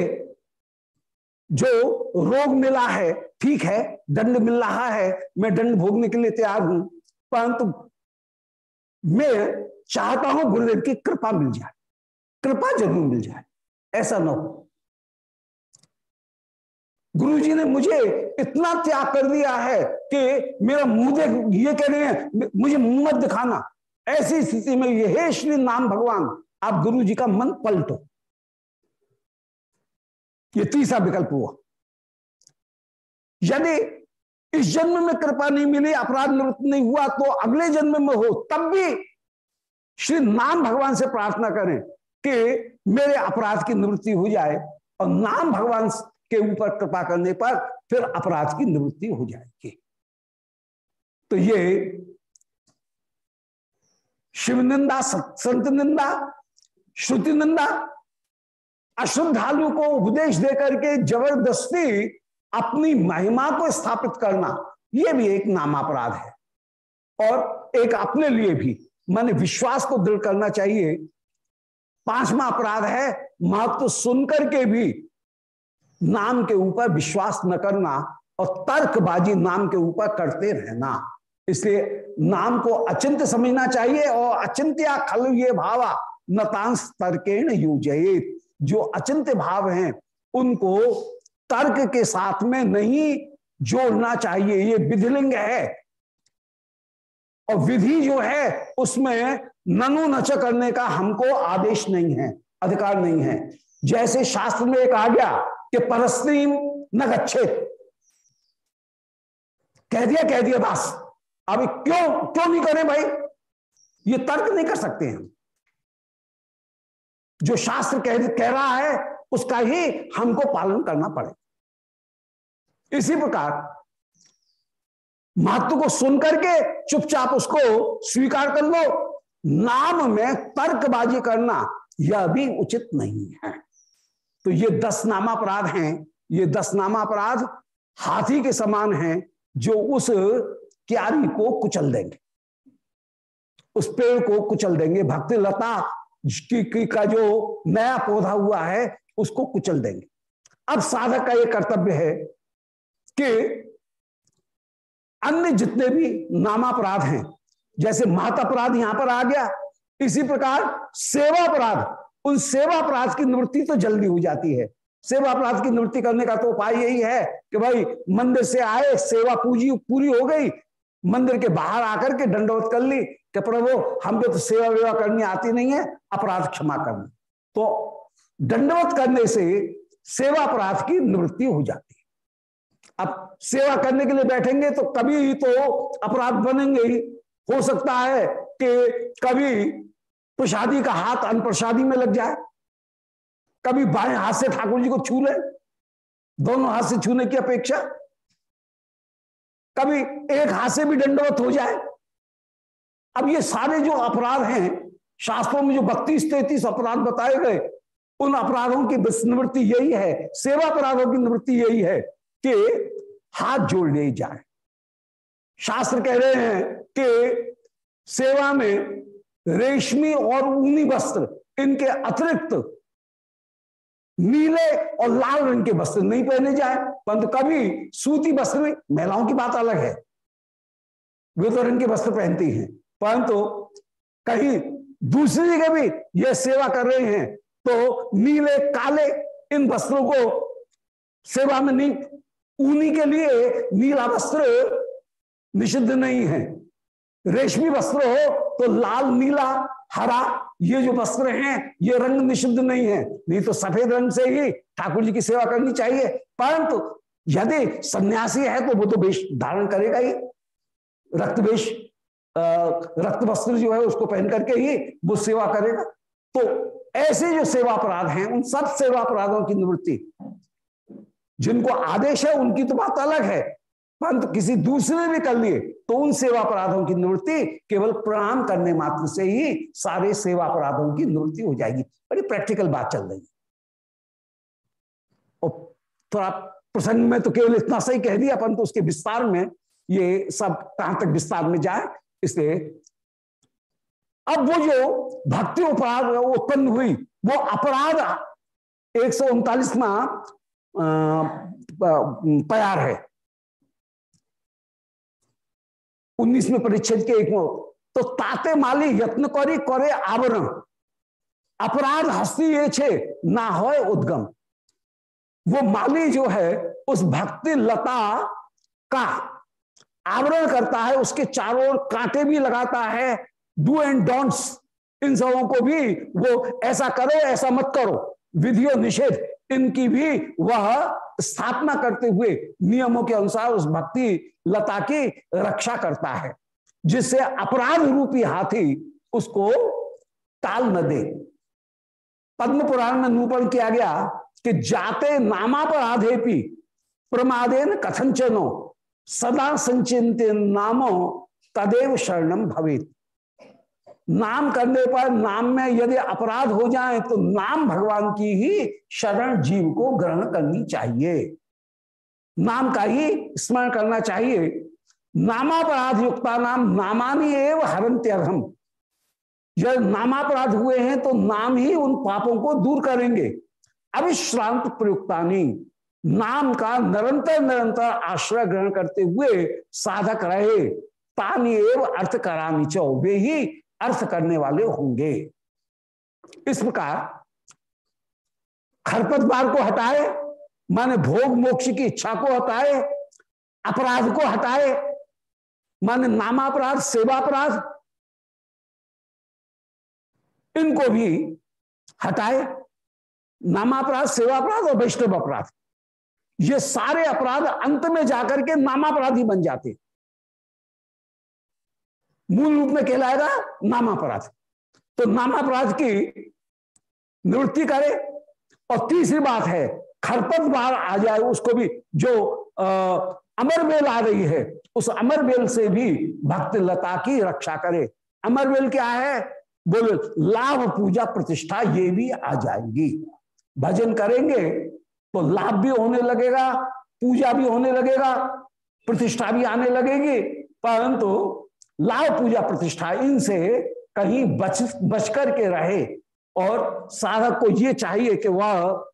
जो रोग मिला है, ठीक है, दंड मिल रहा है, मैं दंड भोगने के लिए तैयार हूँ, परंतु मैं चाहता हूँ गुरुदेव की कृपा मिल जाए, कृपा ज़रूर मिल जाए, ऐसा ना हो। गुरु जी ने मुझे इतना त्याग कर दिया है कि मेरा मुँह देख, ये कह रहे हैं मुझे मुँह मत दिखाना। ऐसी स्थिति में ये हे श्री नाम भगवान, आप गुरु जी का मन पलटो। ये तीसरा विकल्प हुआ। यदि इस जन्म में कृपा नहीं मिली, अपराध निवृत्त नहीं हुआ तो अगले जन्म में हो, तब भी श्री नाम भगवान से प्रार्थना करें कि मेरे अपराध की निवृत्ति हो जाए और नाम भगवान के ऊपर कृपा करने पर फिर अपराध की निवृत्ति हो जाएगी। तो ये शिव निंदा संत निंदा श्रुति निंदा अश्रद्धालु को उपदेश देकर के ज़बरदस्ती अपनी महिमा को स्थापित करना यह भी एक नामापराध है। और एक अपने लिए भी, माने विश्वास को दृढ़ करना चाहिए। पांचवा अपराध है महत्व सुनकर के भी नाम के ऊपर विश्वास न करना और तर्कबाजी नाम के ऊपर करते रहना। इसलिए नाम को अचिंत समझना चाहिए और अचिंत्या खल ये भावा नतांश तर्केण युजयित। जो अचिंत्य भाव हैं, उनको तर्क के साथ में नहीं जोड़ना चाहिए। ये विधिलिंग है। और विधि जो है, उसमें ननु नच करने का हमको आदेश नहीं है, अधिकार नहीं है। जैसे शास्त्र में एक आ गया कि परस्त्रीम न गच्छे कह दिया कह दिया बस अभी क्यों क्यों नहीं करें भाई? ये तर्क नहीं कर सकते हम। जो शास्त्र कह कह रहा है, उसका ही हमको पालन करना पड़े इसी प्रकार, महत्व को सुन करके चुपचाप उसको स्वीकार कर लो। नाम में तर्कबाजी करना, यह भी उचित नहीं है। तो ये दस नामा अपराध हैं। ये दस नामा अपराध हाथी के समान हैं जो उस क्यारी को कुचल देंगे। उस पेड़ को कुचल देंगे। भक्ति लता की, की का जो नया पौधा हुआ है उसको कुचल देंगे। अब साधक का यह कर्तव्य है कि अन्य जितने भी नामापराध हैं जैसे महतापराध यहाँ पर आ गया। इसी प्रकार सेवा अपराध उन सेवा अपराध की निवृत्ति तो जल्दी हो जाती है। सेवा अपराध की निवृत्ति करने का तो उपाय यही है कि भाई मंदिर से आए, सेवा पूजी पूरी हो गई, मंदिर के बाहर आकर के दंडवत कर ली कि प्रभु हमको तो सेवा वेवा करनी आती नहीं है, अपराध क्षमा करना। तो दंडवत करने से सेवा अपराध की निवृत्ति हो जाती है। अब सेवा करने के लिए बैठेंगे तो कभी तो अपराध बनेंगे ही। हो सकता है कि कभी प्रसादी का हाथ अनप्रसादी में लग जाए। कभी बाएँ हाथ से ठाकुर जी को छू ले, दोनों हाथ से छूने की अपेक्षा। कभी एक हाथ से भी दंडवत हो जाए। अब ये सारे जो अपराध हैं, शास्त्रों में जो बत्तीस तैतीस अपराध बताए गए, उन अपराधों की निवृत्ति यही है, सेवा अपराधों की निवृत्ति यही है कि हाथ जोड़ ले जाए। शास्त्र कह रहे हैं कि सेवा में रेशमी और ऊनी वस्त्र, इनके अतिरिक्त नीले और लाल रंग के वस्त्र नहीं पहने जाए, परंतु कभी सूती वस्त्र में, महिलाओं की बात अलग है। वे तो रंग के वस्त्र पहनती हैं, परंतु कहीं दूसरी जगह भी यह सेवा कर रहे हैं तो नीले, काले इन वस्त्रों को सेवा में नहीं, ऊनी के लिए नीला वस्त्र निषिद्ध नहीं है। रेशमी वस्त्र हो तो लाल, नीला, हरा, ये जो वस्त्र हैं, ये रंग निषिद्ध नहीं है। नहीं तो सफ़ेद रंग से ही ठाकुर जी की सेवा करनी चाहिए। परंतु यदि सन्यासी है तो वो तो वेश धारण करेगा ही। रक्त वेश रक्त वस्त्र जो है उसको पहन करके ही वो सेवा करेगा। तो ऐसे जो सेवा अपराध हैं, उन सब सेवा अपराधों की निवृत्ति। जिनको आदेश है, उनकी तो बात अलग है। परंतु किसी दूसरे ने कर लिए तो उन सेवा अपराधों की निवृत्ति केवल प्रणाम करने मात्र से ही सारे सेवा अपराधों की निवृत्ति हो जाएगी। बड़ी प्रैक्टिकल बात चल रही है। थोड़ा प्रसंग में तो केवल इतना सही कह दिया, परंतु उसके विस्तार में ये सब कहाँ तक विस्तार में जाए, इसलिए अब वो जो भक्ति अपराध उत्पन्न हुई, वो अपराध एक सौ उनतालीसवा प्यार है। उन्नीसवें परिच्छेद के एक तो ताते माली यत्न करी, करे आवरण। अपराध हस्ती ये छे, ना हो उद्गम। वो माली जो है, उस भक्ति लता का आवरण करता है, उसके चारों ओर कांटे भी लगाता है, डू एंड डोंट्स। इन सबों को भी वो ऐसा करो, ऐसा मत करो। विधियो निषेध। इनकी भी वह स्थापना करते हुए नियमों के अनुसार उस भक्ति लता की रक्षा करता है, जिससे अपराध रूपी हाथी उसको ताल न दे। पद्म पुराण में निरूपण किया गया कि जाते नामापराधेपी प्रमादेन कथंचनो सदा संचिंत नामो तदेव शरणम भवित। नाम करने पर नाम में यदि अपराध हो जाए तो नाम भगवान की ही शरण जीव को ग्रहण करनी चाहिए। नाम का ही स्मरण करना चाहिए। नामापराध युक्ता नाम नामानी एवं हरंत्यर्हम जब नामापराध हुए हैं तो नाम ही उन पापों को दूर करेंगे। अविश्रांत प्रयुक्तानी। नाम का निरंतर निरंतर आश्रय ग्रहण करते हुए साधक रहे। तानी एवं अर्थ करानी चो। वे ही अर्थ करने वाले होंगे। इस प्रकार खरपतवार को हटाए, माने भोग मोक्ष की इच्छा को हटाए, अपराध को हटाए, माने नामापराध, सेवापराध, इनको भी हटाए, नामापराध, सेवापराध और वैष्णव अपराध ये सारे अपराध अंत में जाकर के नामापराधी बन जाते मूल रूप में कहलाएगा नामापराध तो नामापराध की निवृत्ति करे और तीसरी बात है खरपत बाहर आ जाए उसको भी जो आ, अमर बेल आ रही है उस अमर बेल से भी भक्त लता की रक्षा करे। अमर बेल क्या है? बोले लाभ पूजा प्रतिष्ठा ये भी आ जाएगी। भजन करेंगे तो लाभ भी होने लगेगा पूजा भी होने लगेगा प्रतिष्ठा भी आने लगेगी परंतु लाभ पूजा प्रतिष्ठा, इनसे कहीं बच बच करके रहे। और साधक को ये चाहिए कि वह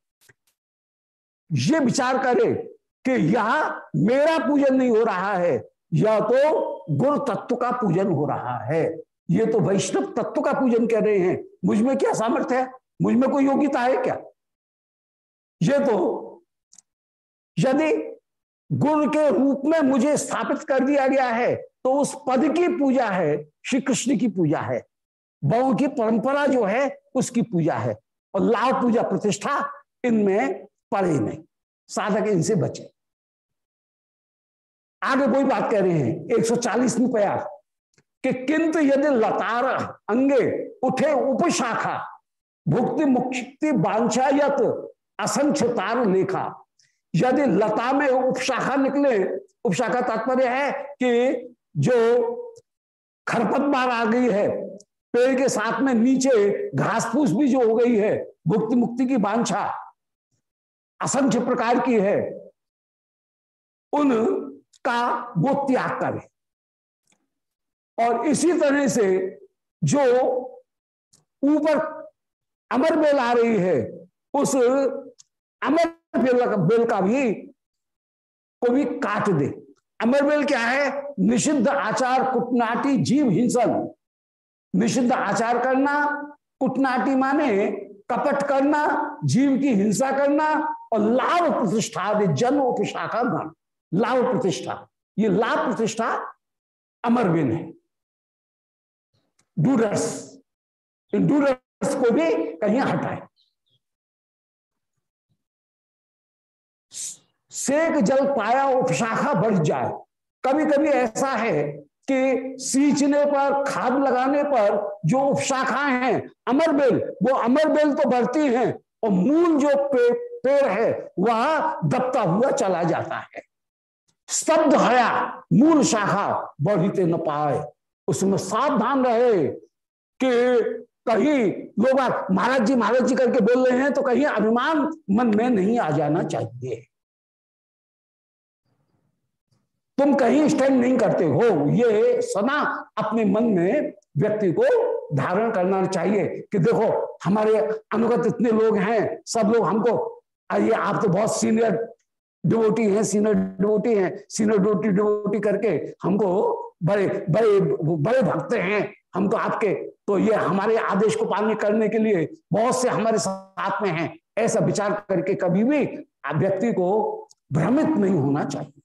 ये विचार करे कि यह मेरा पूजन नहीं हो रहा है यह तो गुरु तत्व का पूजन हो रहा है। ये तो वैष्णव तत्व का पूजन कर रहे हैं। मुझमें क्या सामर्थ्य है? मुझमें कोई योग्यता है क्या? ये तो यदि गुण के रूप में मुझे स्थापित कर दिया गया है तो उस पद की पूजा है, श्री कृष्ण की पूजा है। बहु की परंपरा जो है, उसकी पूजा है। और लाभ पूजा प्रतिष्ठा इनमें पड़े नहीं। साधक इनसे बचे। आगे कोई बात कह रहे हैं 140 पैर कि किंतु यदि लतार अंगे उठे उपशाखा, भुक्ति मुक्ति बांछायत असंख्य तार लेखा। यदि लता में उपशाखा निकले, उपशाखा तात्पर्य है कि जो खरपतवार आ गई है, पेड़ के साथ में नीचे घास फूस भी जो हो गई है भुक्ति मुक्ति की बांछा असंख्य प्रकार की है, उनका वो त्याग करे। और इसी तरह से जो ऊपर अमर बेल आ रही है, उस अमर बेल का बेल का भी को भी काट दे। अमर बेल क्या है? निषिद्ध आचार, कुटनाटी, जीव हिंसन। निषिद्ध आचार करना, कुटनाटी माने कपट करना, जीव की हिंसा करना और लाभ प्रतिष्ठा जन्म उपशाखा धन लाभ प्रतिष्ठा। ये लाभ प्रतिष्ठा अमरबिन है। डूडर्स इन डूडर्स को भी कहीं हटाए। सेक जल पाया उपशाखा बढ़ जाए। कभी कभी ऐसा है कि सींचने पर खाद लगाने पर जो उपशाखाएँ हैं अमरबेल वो अमरबेल तो बढ़ती हैं और मूल जो पे, पेड़ है वह दबता हुआ चला जाता है। स्तब्ध हया मूल शाखा बढ़ते न पाए। उसमें सावधान रहे कि कहीं लोग महाराज जी महाराज जी करके बोल रहे हैं तो कहीं अभिमान मन में नहीं आ जाना चाहिए। तुम कहीं स्टैंड नहीं करते हो। ये सदा अपने मन में व्यक्ति को धारण करना चाहिए कि देखो, हमारे अनुगत इतने लोग हैं, सब लोग हमको आइए आप तो बहुत सीनियर डिवोटी हैं सीनियर डिवोटी हैं सीनियर डिवोटी डिवोटी करके हमको बड़े बड़े बड़े भक्त हैं हम तो आपके। तो ये हमारे आदेश को पालन करने के लिए बहुत से हमारे साथ में हैं। ऐसा विचार करके कभी भी व्यक्ति को भ्रमित नहीं होना चाहिए।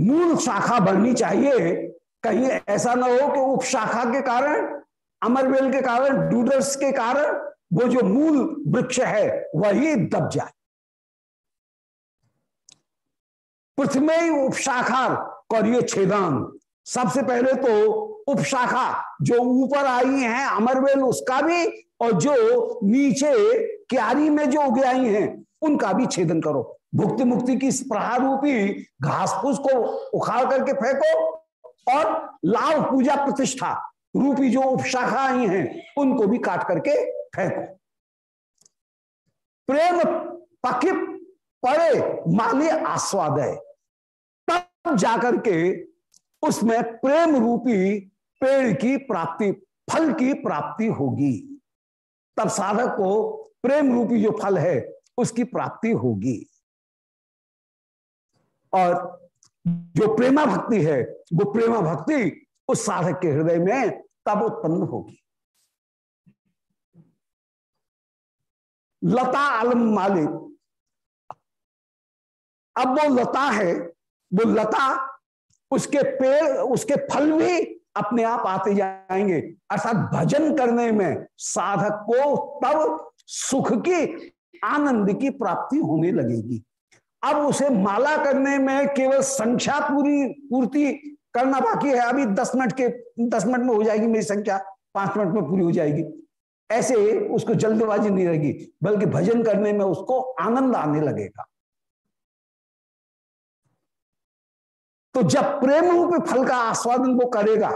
मूल शाखा बढ़नी चाहिए। कहीं ऐसा ना हो कि उप शाखा के कारण अमरवेल के कारण, डूडर्स के कारण, वो जो मूल वृक्ष है, वही दब जाए। पृथ्वी उपशाखा ये छेदान। सबसे पहले तो उपशाखा जो ऊपर आई है अमरवेल उसका भी, और जो नीचे क्यारी में जो उगे आई हैं, उनका भी छेदन करो। भुक्ति मुक्ति की प्रहार रूपी घास फूस को उखाड़ करके फेंको और लाभ पूजा प्रतिष्ठा रूपी जो उपशाखा आई हैं, उनको भी काट करके फेंको। प्रेम पकिप पड़े माली आस्वाद है। तब जाकर के उसमें प्रेम रूपी पेड़ की प्राप्ति, फल की प्राप्ति होगी। तब साधक को प्रेम रूपी जो फल है, उसकी प्राप्ति होगी। और जो प्रेमा भक्ति है, वो प्रेमा भक्ति उस साधक के हृदय में तब उत्पन्न होगी। लता अलम मालिक। अब वो लता है, वो लता उसके पेड़, उसके फल भी अपने आप आते जाएँगे। अर्थात भजन करने में साधक को तब सुख की, आनंद की प्राप्ति होने लगेगी। अब उसे माला करने में केवल संख्या पूरी, पूर्ति करना बाकी है। अभी दस मिनट के, दस मिनट में हो जाएगी मेरी संख्या, पाँच मिनट में पूरी हो जाएगी। ऐसे उसको जल्दबाजी नहीं रहेगी, बल्कि भजन करने में उसको आनंद आने लगेगा। तो जब प्रेम रूप फल का आस्वादन वो करेगा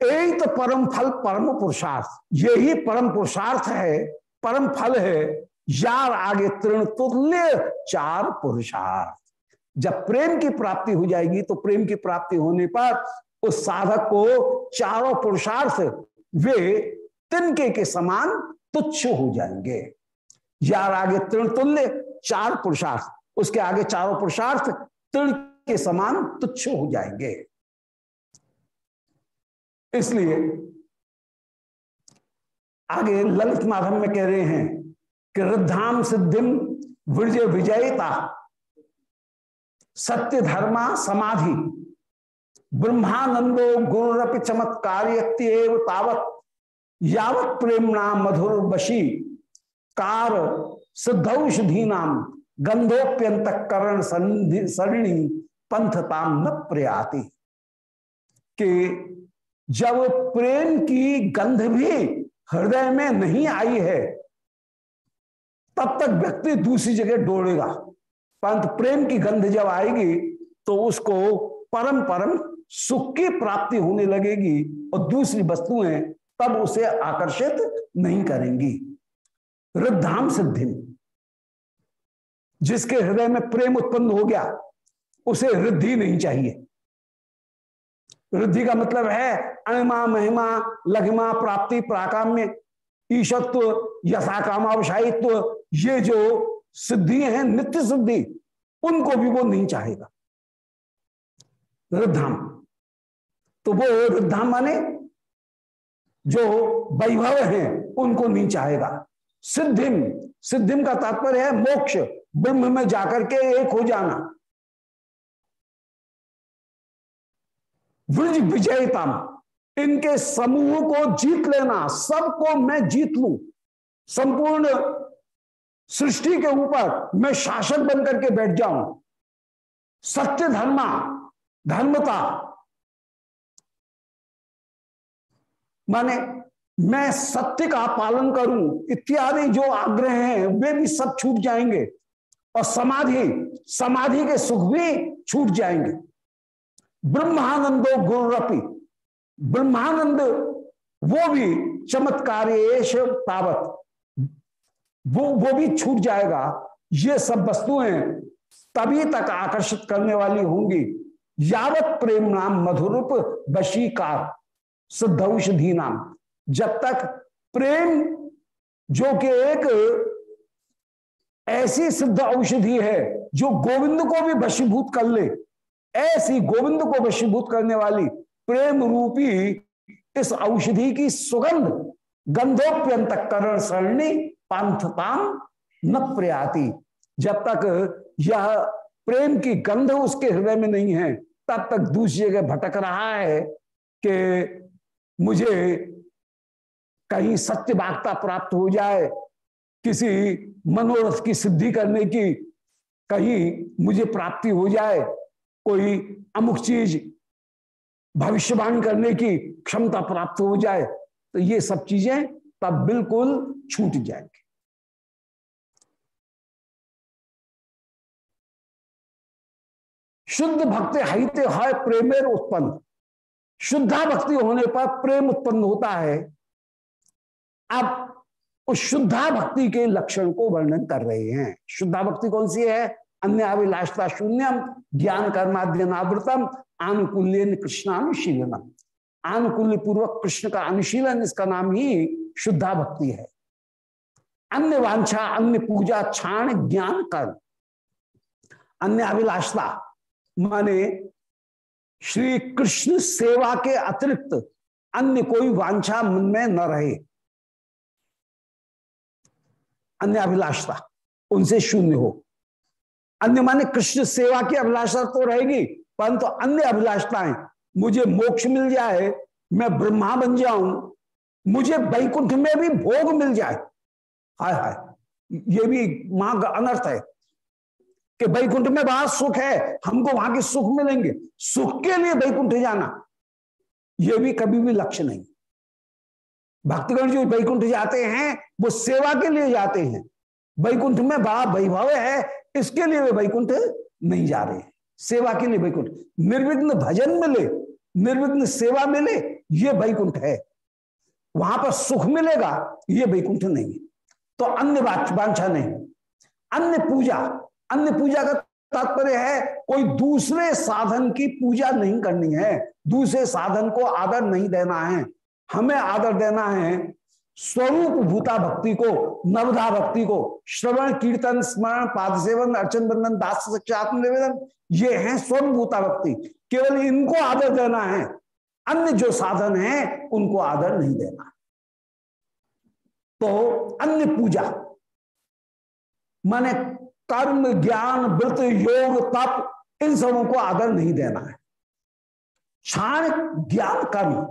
यही तो परम फल परम पुरुषार्थ। यही परम पुरुषार्थ है, परम फल है यार आगे तृण तुल्य चार पुरुषार्थ। जब प्रेम की प्राप्ति हो जाएगी तो प्रेम की प्राप्ति होने पर उस साधक को चारों पुरुषार्थ वे तिनके के समान तुच्छ हो जाएँगे। यार आगे तृण तुल्य चार पुरुषार्थ, उसके आगे चारों पुरुषार्थ तृण के समान तुच्छ हो जाएँगे। इसलिए आगे ललित माधव में कह रहे हैं कि रुद्धाम सिद्धिम विजय विजयता। सत्य धर्मा समाधि। ब्रह्मानंदो गुरुरपि चमत्कार तावत। यावत प्रेमणा मधुर बशी कार सिद्धौषधि नाम गंधोप्यंत करण सरणी पंथताम न प्रयाति। कि जब प्रेम की गंध भी हृदय में नहीं आई है तब तक व्यक्ति दूसरी जगह डोड़ेगा परंतु प्रेम की गंध जब आएगी तो उसको परम परम सुख की प्राप्ति होने लगेगी और दूसरी वस्तुएँ तब उसे आकर्षित नहीं करेंगी। रुद्धाम सिद्धि। जिसके हृदय में प्रेम उत्पन्न हो गया, उसे रिद्धि नहीं चाहिए। रिद्धि का मतलब है अणिमा महिमा, लघिमा प्राप्ति, प्राकाम्य। ईशत्व यथा कामावशायित्व ये जो सिद्धि है, नित्य सिद्धि, उनको भी वो नहीं चाहेगा। रिद्धाम तो वो रिद्धाम माने जो वैभव है, उनको नहीं चाहेगा। सिद्धिम सिद्धिम का तात्पर्य है मोक्ष, ब्रह्म में जाकर के एक हो जाना। व्रज विजयतम। इनके समूह को जीत लेना, सबको मैं जीत लू। संपूर्ण सृष्टि के ऊपर मैं शासक बनकर के बैठ जाऊँ। सत्य धर्मा, धर्मता। माने मैं सत्य का पालन करूँ, इत्यादि जो आग्रह हैं, वे भी सब छूट जाएँगे। और समाधि समाधि के सुख भी छूट जाएँगे। ब्रह्मानंदो गुरुरपि ब्रह्मानंद, वो भी चमत्कार तावत। वो वो भी छूट जाएगा। ये सब वस्तुएँ तभी तक आकर्षित करने वाली होंगी। यावत प्रेम नाम मधुरूप वशीकार, सिद्ध औषधि नाम। जब तक प्रेम जो कि एक ऐसी सिद्ध औषधि है, जो गोविंद को भी वशीभूत कर ले, ऐसी गोविंद को वशीभूत करने वाली प्रेम रूपी इस औषधि की सुगंध गंधोप्यंत करण सरणी पांथताम न प्रयाति। जब तक यह प्रेम की गंध उसके हृदय में नहीं है, तब तक दूसरी जगह भटक रहा है कि मुझे कहीं सत्य वार्ता प्राप्त हो जाए, किसी मनोरथ की सिद्धि करने की कहीं मुझे प्राप्ति हो जाए, कोई अमुक चीज़ भविष्यवाणी करने की क्षमता प्राप्त हो जाए तो ये सब चीज़ें तब बिल्कुल छूट जाएँगे। शुद्ध भक्ति हिते है प्रेमेर उत्पन्न। शुद्धा भक्ति होने पर प्रेम उत्पन्न होता है। अब उस शुद्धा भक्ति के लक्षण को वर्णन कर रहे हैं। शुद्धा भक्ति कौन सी है? अन्य अभिलाषता शून्यम, ज्ञान कर्माद्यनावृतम आनुकूल्य कृष्णानुशीलन आनुकूल्य पूर्वक कृष्ण का अनुशीलन, इसका नाम ही शुद्धा भक्ति है। अन्य वांछा, अन्य पूजा, छाण, ज्ञान, कर्म। अन्य अभिलाषता, माने श्री कृष्ण सेवा के अतिरिक्त अन्य कोई वांछा मन में न रहे। अन्य अभिलाषता, उनसे शून्य हो। अन्य माने कृष्ण सेवा की अभिलाषा तो रहेगी परंतु तो अन्य अभिलाषताएँ, मुझे मोक्ष मिल जाए, मैं ब्रह्मा बन जाऊँ, मुझे वैकुंठ में भी भोग मिल जाए। हाय हाय, ये भी माँ का अनर्थ है कि वैकुंठ में बड़ा सुख है, हमको वहाँ के सुख मिलेंगे। सुख के लिए वैकुंठ जाना यह भी कभी भी लक्ष्य नहीं। भक्तगण जो वैकुंठ जाते हैं, वो सेवा के लिए जाते हैं। वैकुंठ में बड़ा वैभव है, इसके लिए वे वैकुंठ नहीं जा रहे सेवा के लिए वैकुंठ। निर्विघ्न भजन मिले, निर्विघ्न सेवा मिले, ये वैकुंठ है। वहाँ पर सुख मिलेगा, ये वैकुंठ नहीं। तो अन्य वांछा नहीं। अन्य पूजा अन्य पूजा का तात्पर्य है, कोई दूसरे साधन की पूजा नहीं करनी है। दूसरे साधन को आदर नहीं देना है। हमें आदर देना है स्वरूप भूता भक्ति को, नवधा भक्ति को, श्रवण, कीर्तन, स्मरण पाद सेवन अर्चन बंधन दास आत्मनिवेदन, ये है स्वरूप भूता भक्ति। केवल इनको आदर देना है, अन्य जो साधन है, उनको आदर नहीं देना। तो अन्य पूजा, माने कर्म, ज्ञान, व्रत, योग, तप, इन सबों को आदर नहीं देना है। क्षण ज्ञान कर्म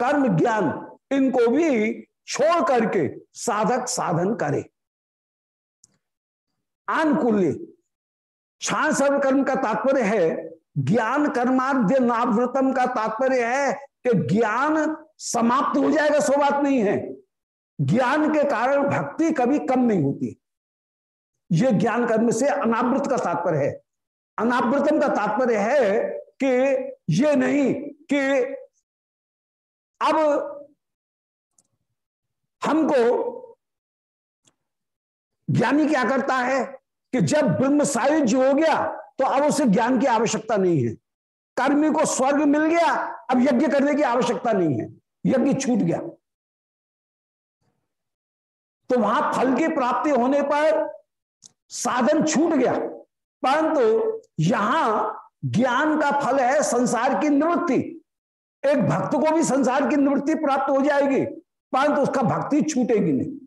कर्म ज्ञान, इनको भी छोड़ करके साधक साधन करे। आनुकूल्य क्षण सर्व कर्म का तात्पर्य है, ज्ञान कर्माद्य नावृतम का तात्पर्य है कि ज्ञान समाप्त हो जाएगा, सो बात नहीं है। ज्ञान के कारण भक्ति कभी कम नहीं होती। ये ज्ञान कर्म से अनावृत का तात्पर्य है। अनावृतम का तात्पर्य है कि ये नहीं कि अब हमको ज्ञानी क्या करता है कि जब ब्रह्म सायुज्य हो गया तो अब उसे ज्ञान की आवश्यकता नहीं है। कर्मी को स्वर्ग मिल गया, अब यज्ञ करने की आवश्यकता नहीं है। यज्ञ छूट गया। तो वहाँ फल की प्राप्ति होने पर साधन छूट गया। परंतु यहाँ ज्ञान का फल है संसार की निवृत्ति। एक भक्त को भी संसार की निवृत्ति प्राप्त हो जाएगी। परंतु तो उसका भक्ति छूटेगी नहीं।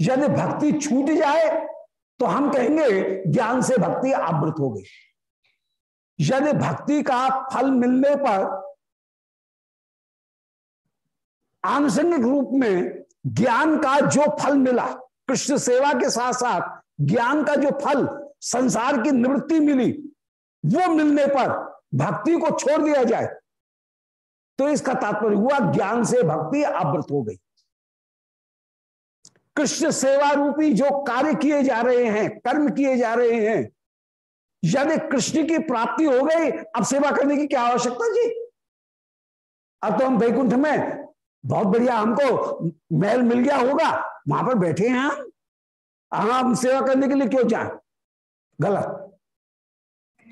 यदि भक्ति छूट जाए तो हम कहेंगे ज्ञान से भक्ति आवृत हो गई। यदि भक्ति का फल मिलने पर आनुषंगिक रूप में ज्ञान का जो फल मिला, कृष्ण सेवा के साथ साथ ज्ञान का जो फल संसार की निवृत्ति मिली, वो मिलने पर भक्ति को छोड़ दिया जाए तो इसका तात्पर्य हुआ, ज्ञान से भक्ति आवृत हो गई। कृष्ण सेवा रूपी जो कार्य किए जा रहे हैं, कर्म किए जा रहे हैं यदि कृष्ण की प्राप्ति हो गई, अब सेवा करने की क्या आवश्यकता जी? अब तो हम वैकुंठ में, बहुत बढ़िया हमको महल मिल गया होगा, वहाँ पर बैठे हैं हम। हम सेवा करने के लिए क्यों जाए? गलत।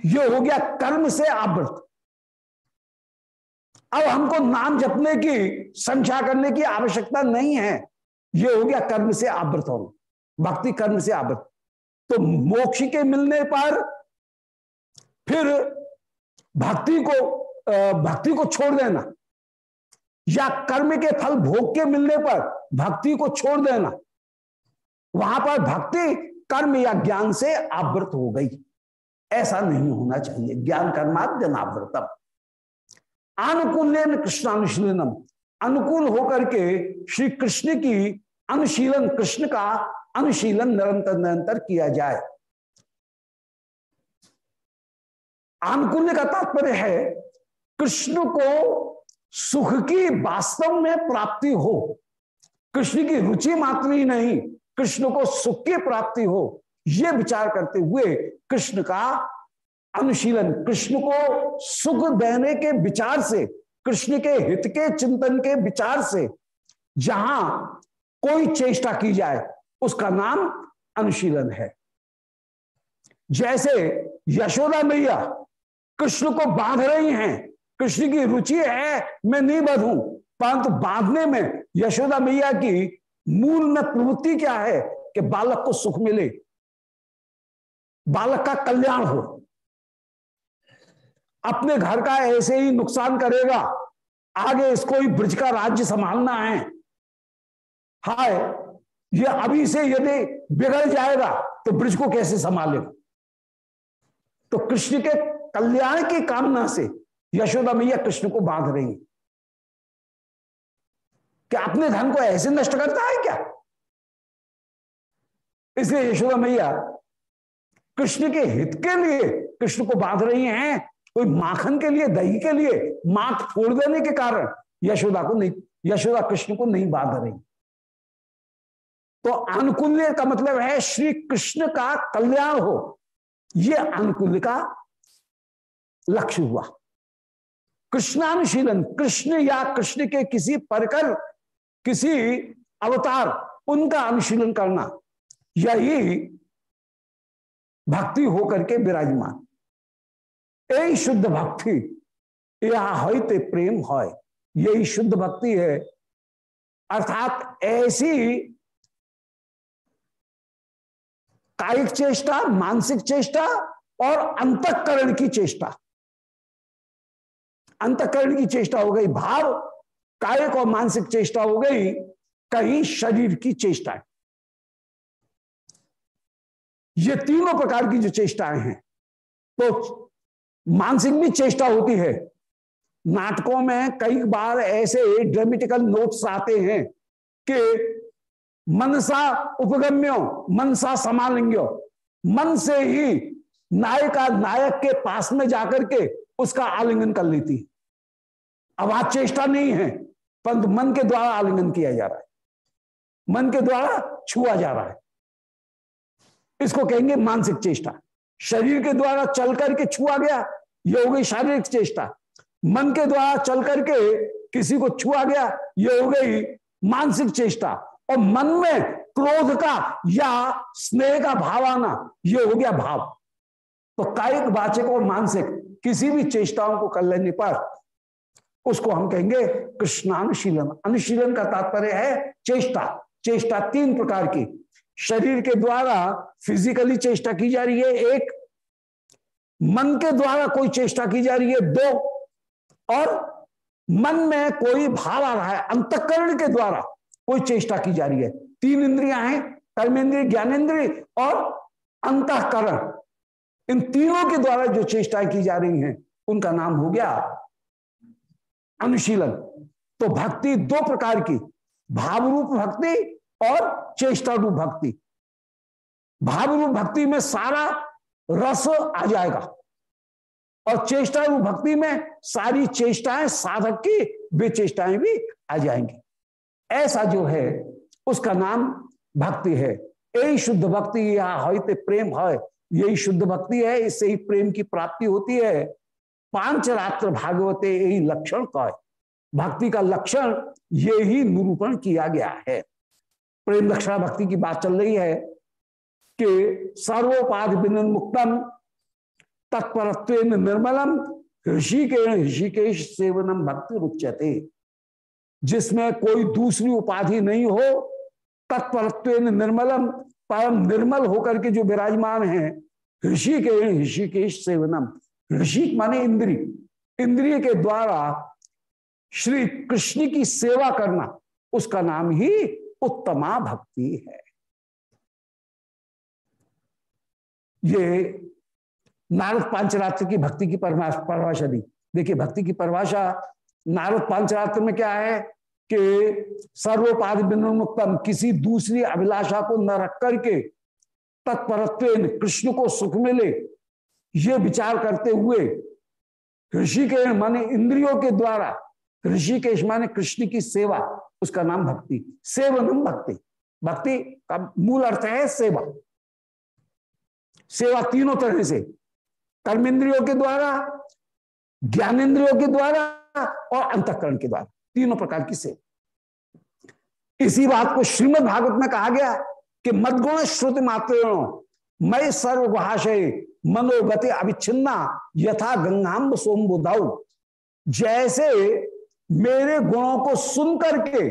ये हो गया कर्म से आवृत अब हमको नाम जपने की, संख्या करने की आवश्यकता नहीं है। ये हो गया कर्म से आवृत होना, भक्ति कर्म से आवृत तो मोक्ष के मिलने पर फिर भक्ति को भक्ति को छोड़ देना, या कर्म के फल भोग के मिलने पर भक्ति को छोड़ देना, वहाँ पर भक्ति कर्म या ज्ञान से आवृत हो गई। ऐसा नहीं होना चाहिए। ज्ञान कर्माद्य नावृतम आनुकूल्यन कृष्णानुशीलनम अनुकूल होकर के श्री कृष्ण की अनुशीलन, कृष्ण का अनुशीलन निरंतर निरंतर किया जाए। अनुकूल्य का तात्पर्य है, कृष्ण को सुख की वास्तव में प्राप्ति हो। कृष्ण की रुचि मात्र ही नहीं, कृष्ण को सुख की प्राप्ति हो। यह विचार करते हुए कृष्ण का अनुशीलन। कृष्ण को सुख देने के विचार से, कृष्ण के हित के चिंतन के विचार से जहाँ कोई चेष्टा की जाए, उसका नाम अनुशीलन है। जैसे यशोदा मैया कृष्ण को बाँध रही हैं, कृष्ण की रुचि है, मैं नहीं बधू परंतु बांधने में यशोदा मैया की मूल में प्रवृत्ति क्या है कि बालक को सुख मिले, बालक का कल्याण हो। अपने घर का ऐसे ही नुकसान करेगा। आगे इसको ही ब्रज का राज्य संभालना है। हाय, ये अभी से यदि बिगड़ जाएगा तो ब्रज को कैसे संभालेगा? तो कृष्ण के कल्याण की कामना से यशोदा मैया कृष्ण को बाँध रही क्या अपने धन को ऐसे नष्ट करता है क्या? इसलिए यशोदा मैया कृष्ण के हित के लिए कृष्ण को बाँध रही हैं। कोई माखन के लिए, दही के लिए माख फोड़ देने के कारण यशोदा को नहीं, यशोदा कृष्ण को नहीं बाँध रही। तो अनुकूल्य का मतलब है श्री कृष्ण का कल्याण हो। यह अनुकूल्य का लक्ष्य हुआ। कृष्णानुशीलन, कृष्ण या कृष्ण के किसी परकर, किसी अवतार, उनका अनुशीलन करना, यही भक्ति होकर के विराजमान। यही शुद्ध भक्ति। यह होते प्रेम है यही शुद्ध भक्ति है। अर्थात ऐसी कायिक चेष्टा, मानसिक चेष्टा और अंतकरण की चेष्टा। अंतकरण की चेष्टा हो गई, भाव, कायिक और मानसिक चेष्टा हो गई, कहीं शरीर की चेष्टा ये तीनों प्रकार की जो चेष्टाएँ हैं तो मानसिक भी चेष्टा होती है। नाटकों में कई बार ऐसे ड्रामेटिकल नोट्स आते हैं कि मनसा उपगम्यो, मनसा समालिंग्यो। मन से ही नायिका, नायक के पास में जाकर के उसका आलिंगन कर लेती। अब आज चेष्टा नहीं है, परंतु मन के द्वारा आलिंगन किया जा रहा है। मन के द्वारा छुआ जा रहा है। इसको कहेंगे मानसिक चेष्टा। शरीर के द्वारा चल करके छुआ गया ये हो गई शारीरिक चेष्टा। मन के द्वारा चल करके किसी को छुआ गया यह हो गई मानसिक चेष्टा। और मन में क्रोध का या स्नेह का भाव आना यह हो गया भाव। तो कायिक, वाचिक और मानसिक किसी भी चेष्टाओं को कर लेने पर उसको हम कहेंगे कृष्णानुशीलन। अनुशीलन का तात्पर्य है चेष्टा। चेष्टा तीन प्रकार की। शरीर के द्वारा फिजिकली चेष्टा की जा रही है, एक मन के द्वारा कोई चेष्टा की जा रही है, दो। और मन में कोई भाव आ रहा है, अंतकरण के द्वारा कोई चेष्टा की जा रही है। तीन इंद्रियाँ हैं, कर्मेंद्रिय ज्ञानेन्द्रिय और अंतकरण। इन तीनों के द्वारा जो चेष्टाएँ की जा रही हैं, उनका नाम हो गया अनुशीलन। तो भक्ति दो प्रकार की भाव रूप भक्ति और चेष्टा रूप भक्ति। भाव रूप भक्ति में सारा रस आ जाएगा। और चेष्टा रूप भक्ति में सारी चेष्टाएँ, साधक की वे चेष्टाएँ भी आ जाएँगी। ऐसा जो है, उसका नाम भक्ति है। यही शुद्ध भक्ति यहाँ होते प्रेम है। यही शुद्ध भक्ति है, इससे ही प्रेम की प्राप्ति होती है। पाँच रात्र भागवते यही लक्षण का है भक्ति का लक्षण ये ही निरूपण किया गया है। प्रेम लक्षण भक्ति की बात चल रही है। कि सर्वोपाध बिन मुक्तम तत्परत्व निर्मलम ऋषिकेश ऋषिकेश सेवनम भक्ति रुचते जिसमें कोई दूसरी उपाधि नहीं हो तत्परत्व निर्मलम, परम निर्मल होकर के जो विराजमान है ऋषि के ऋषिकेश सेवनम। ऋषि माने इंद्री। इंद्रिय के द्वारा श्री कृष्ण की सेवा करना, उसका नाम ही उत्तमा भक्ति है। ये नारद पांचरात्र की भक्ति की परिभाषा दी। देखिए, भक्ति की परिभाषा नारद पांचरात्र में क्या है कि सर्वोपाधि विनुक्तम किसी दूसरी अभिलाषा को न रख करके तत्परत्व कृष्ण को सुख मिले, ये विचार करते हुए ऋषि के, माने इंद्रियों के द्वारा ऋषिकेश माने कृष्ण की सेवा, उसका नाम भक्ति। सेवनम भक्ति। भक्ति का मूल अर्थ है सेवा। सेवा तीनों तरह से। कर्मेंद्रियों के द्वारा ज्ञानेन्द्रियों के द्वारा और अंतकरण के द्वारा, तीनों प्रकार की सेवा। इसी बात को श्रीमद भागवत में कहा गया कि मदगुण श्रुति मात्र मैं सर्वभाषय मनोगति अविच्छिन्ना यथा गंगाम्ब सोमबुदाऊ जैसे मेरे गुणों को सुन करके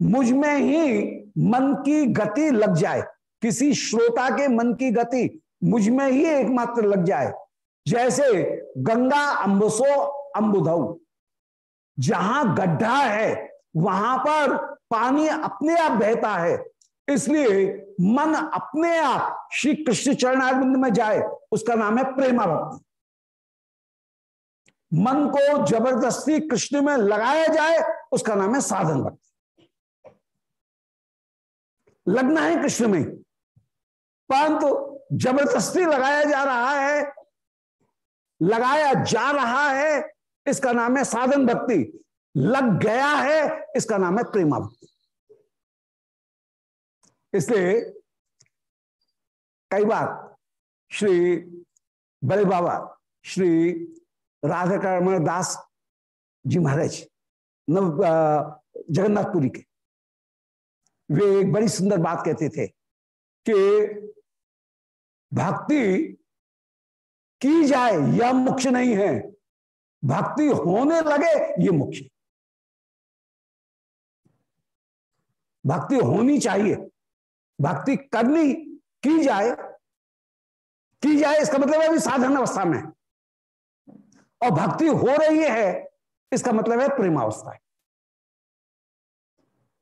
मुझमें ही मन की गति लग जाए, किसी श्रोता के मन की गति मुझमें ही एकमात्र लग जाए। जैसे गंगा अम्बसो अम्बुधऊ। जहाँ गड्ढा है, वहाँ पर पानी अपने आप बहता है। इसलिए मन अपने आप श्री कृष्ण चरणारविंद में जाए, उसका नाम है प्रेमा भक्ति। मन को ज़बरदस्ती कृष्ण में लगाया जाए, उसका नाम है साधन भक्ति। लगना है कृष्ण में। परंतु ज़बरदस्ती लगाया जा रहा है, लगाया जा रहा है, इसका नाम है साधन भक्ति। लग गया है, इसका नाम है प्रेमा भक्ति। इसलिए कई बार श्री बड़े बाबा, श्री राधा दास जी महाराज, नव जगन्नाथपुरी के, वे एक बड़ी सुंदर बात कहते थे कि भक्ति की जाए, यह मुख्य नहीं है। भक्ति होने लगे, ये मुख्य भक्ति होनी चाहिए। भक्ति करनी की जाए की जाए, इसका मतलब है अभी साधन अवस्था में। और भक्ति हो रही है, इसका मतलब है प्रेमावस्था है।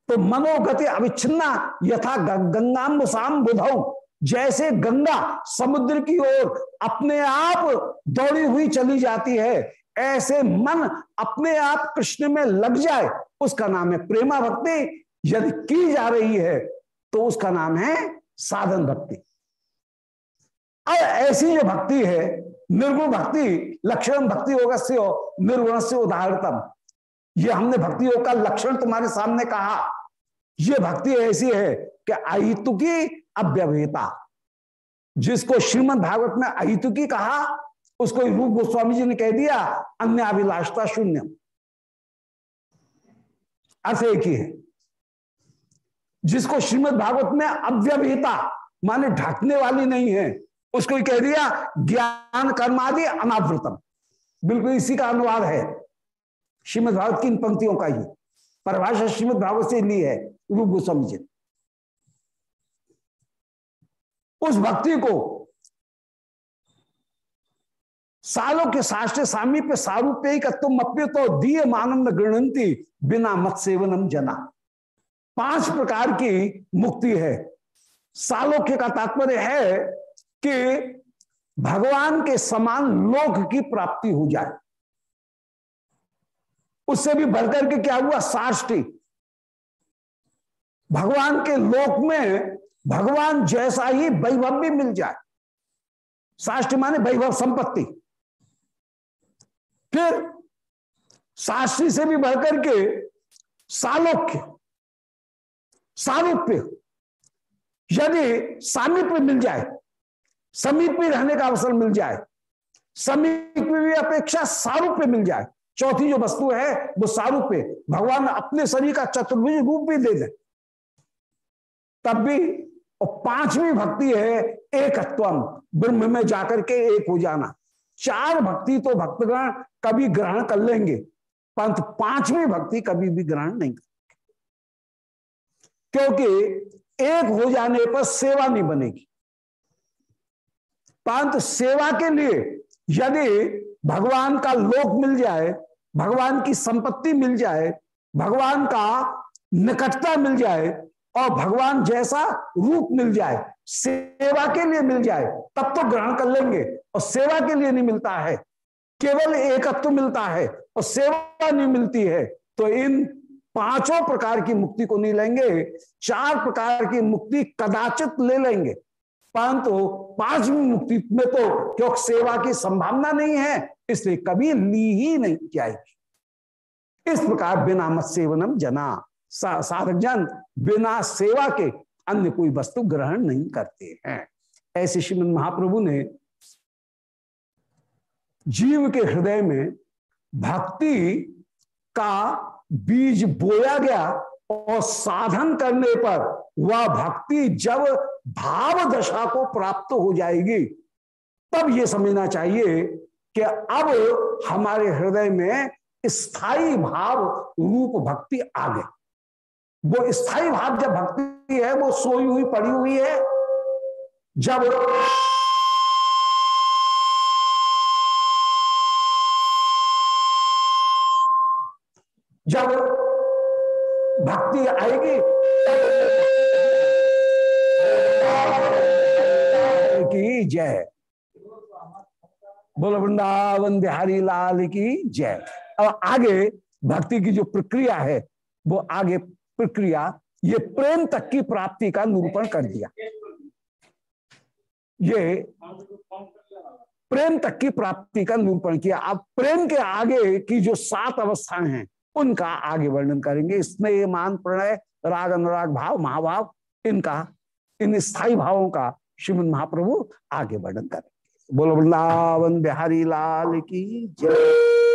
तो मनोगति अविच्छिन्ना, यथा गंगाम्ब साम बुधौ जैसे गंगा समुद्र की ओर अपने आप दौड़ी हुई चली जाती है, ऐसे मन अपने आप कृष्ण में लग जाए, उसका नाम है प्रेमा भक्ति। यदि की जा रही है तो उसका नाम है साधन भक्ति। अब ऐसी जो भक्ति है, निर्गुण भक्ति, लक्षण भक्ति होगा से निर्गुण से उदाहरणतम। ये हमने भक्ति योग का लक्षण तुम्हारे सामने कहा। यह भक्ति ऐसी है कि अहितु की अव्यवहिता। जिसको श्रीमद भागवत में अहितुकी कहा, उसको रूप गोस्वामी जी ने कह दिया, अन्य अभिलाषता शून्य। अर्थ एक ही है। जिसको श्रीमद भागवत में अव्यवहिता, माने ढकने वाली नहीं है, उसको कह दिया, ज्ञान कर्मादि अनावृतम। बिल्कुल इसी का अनुवाद है। श्रीमद भागवत की इन पंक्तियों का ही। परिभाषा श्रीमद भागवत से ली है रूप गोस्वामी जी। उस भक्ति को सालों के साष्ट सामीप्य सारूप्य तुम अप्य तो दिए मानंद गृणंती बिना मत सेवनम जना। पाँच प्रकार की मुक्ति है। सालोक्य का तात्पर्य है कि भगवान के समान लोक की प्राप्ति हो जाए। उससे भी बढ़कर के क्या हुआ? साष्टी। भगवान के लोक में भगवान जैसा ही वैभव भी मिल जाए। साष्टी माने वैभव संपत्ति। फिर शास्त्री से भी बढ़कर के सालोक्य, सारूप्य, यदि सामीप्य मिल जाए, समीप में रहने का अवसर मिल जाए, समीप में अपेक्षा सारूप्य मिल जाए, चौथी जो वस्तु है, वो सारूप्य। भगवान अपने शरीर का चतुर्भुज रूप भी दे दे। तब भी और पांचवी भक्ति है एकत्वम, ब्रह्म में जाकर के एक हो जाना। चार भक्ति तो भक्तगण कभी ग्रहण कर लेंगे, परंतु पांचवी भक्ति कभी भी ग्रहण नहीं करेंगे क्योंकि एक हो जाने पर सेवा नहीं बनेगी। परंतु सेवा के लिए यदि भगवान का लोक मिल जाए, भगवान की संपत्ति मिल जाए, भगवान का निकटता मिल जाए और भगवान जैसा रूप मिल जाए, सेवा के लिए मिल जाए, तब तो ग्रहण कर लेंगे। और सेवा के लिए नहीं मिलता है, केवल एकत्व मिलता है और सेवा नहीं मिलती है। तो इन पाँचों प्रकार की मुक्ति को नहीं लेंगे, चार प्रकार की मुक्ति कदाचित ले लेंगे। परंतु पांचवी मुक्ति में तो क्योंकि सेवा की संभावना नहीं है, इसलिए कभी ली ही नहीं जाएगी। इस प्रकार बिना मत सेवनम जना। साधक जन बिना सेवा के अन्य कोई वस्तु ग्रहण नहीं करते हैं। ऐसे श्रीमद महाप्रभु ने जीव के हृदय में भक्ति का बीज बोया गया और साधन करने पर वह भक्ति जब भाव दशा को प्राप्त हो जाएगी, तब ये समझना चाहिए कि अब हमारे हृदय में स्थायी भाव रूप भक्ति आ गई वो स्थायी भाव जब भक्ति है, वो सोई हुई, पड़ी हुई है, जब जब भक्ति आएगी, की जय। बोलो, वृंदावन बिहारी लाल की जय। अब आगे भक्ति की जो प्रक्रिया है, वो आगे प्रक्रिया, ये प्रेम तक की प्राप्ति का निरूपण कर दिया। ये प्रेम तक की प्राप्ति का निरूपण किया। अब प्रेम के आगे की जो सात अवस्थाएँ हैं, उनका आगे वर्णन करेंगे। स्नेह, मान, प्रणय, राग, अनुराग भाव, महाभाव, इनका, इन स्थायी भावों का श्रीमद महाप्रभु आगे वर्णन करेंगे। बोलो, वृंदावन बिहारी लाल की जय।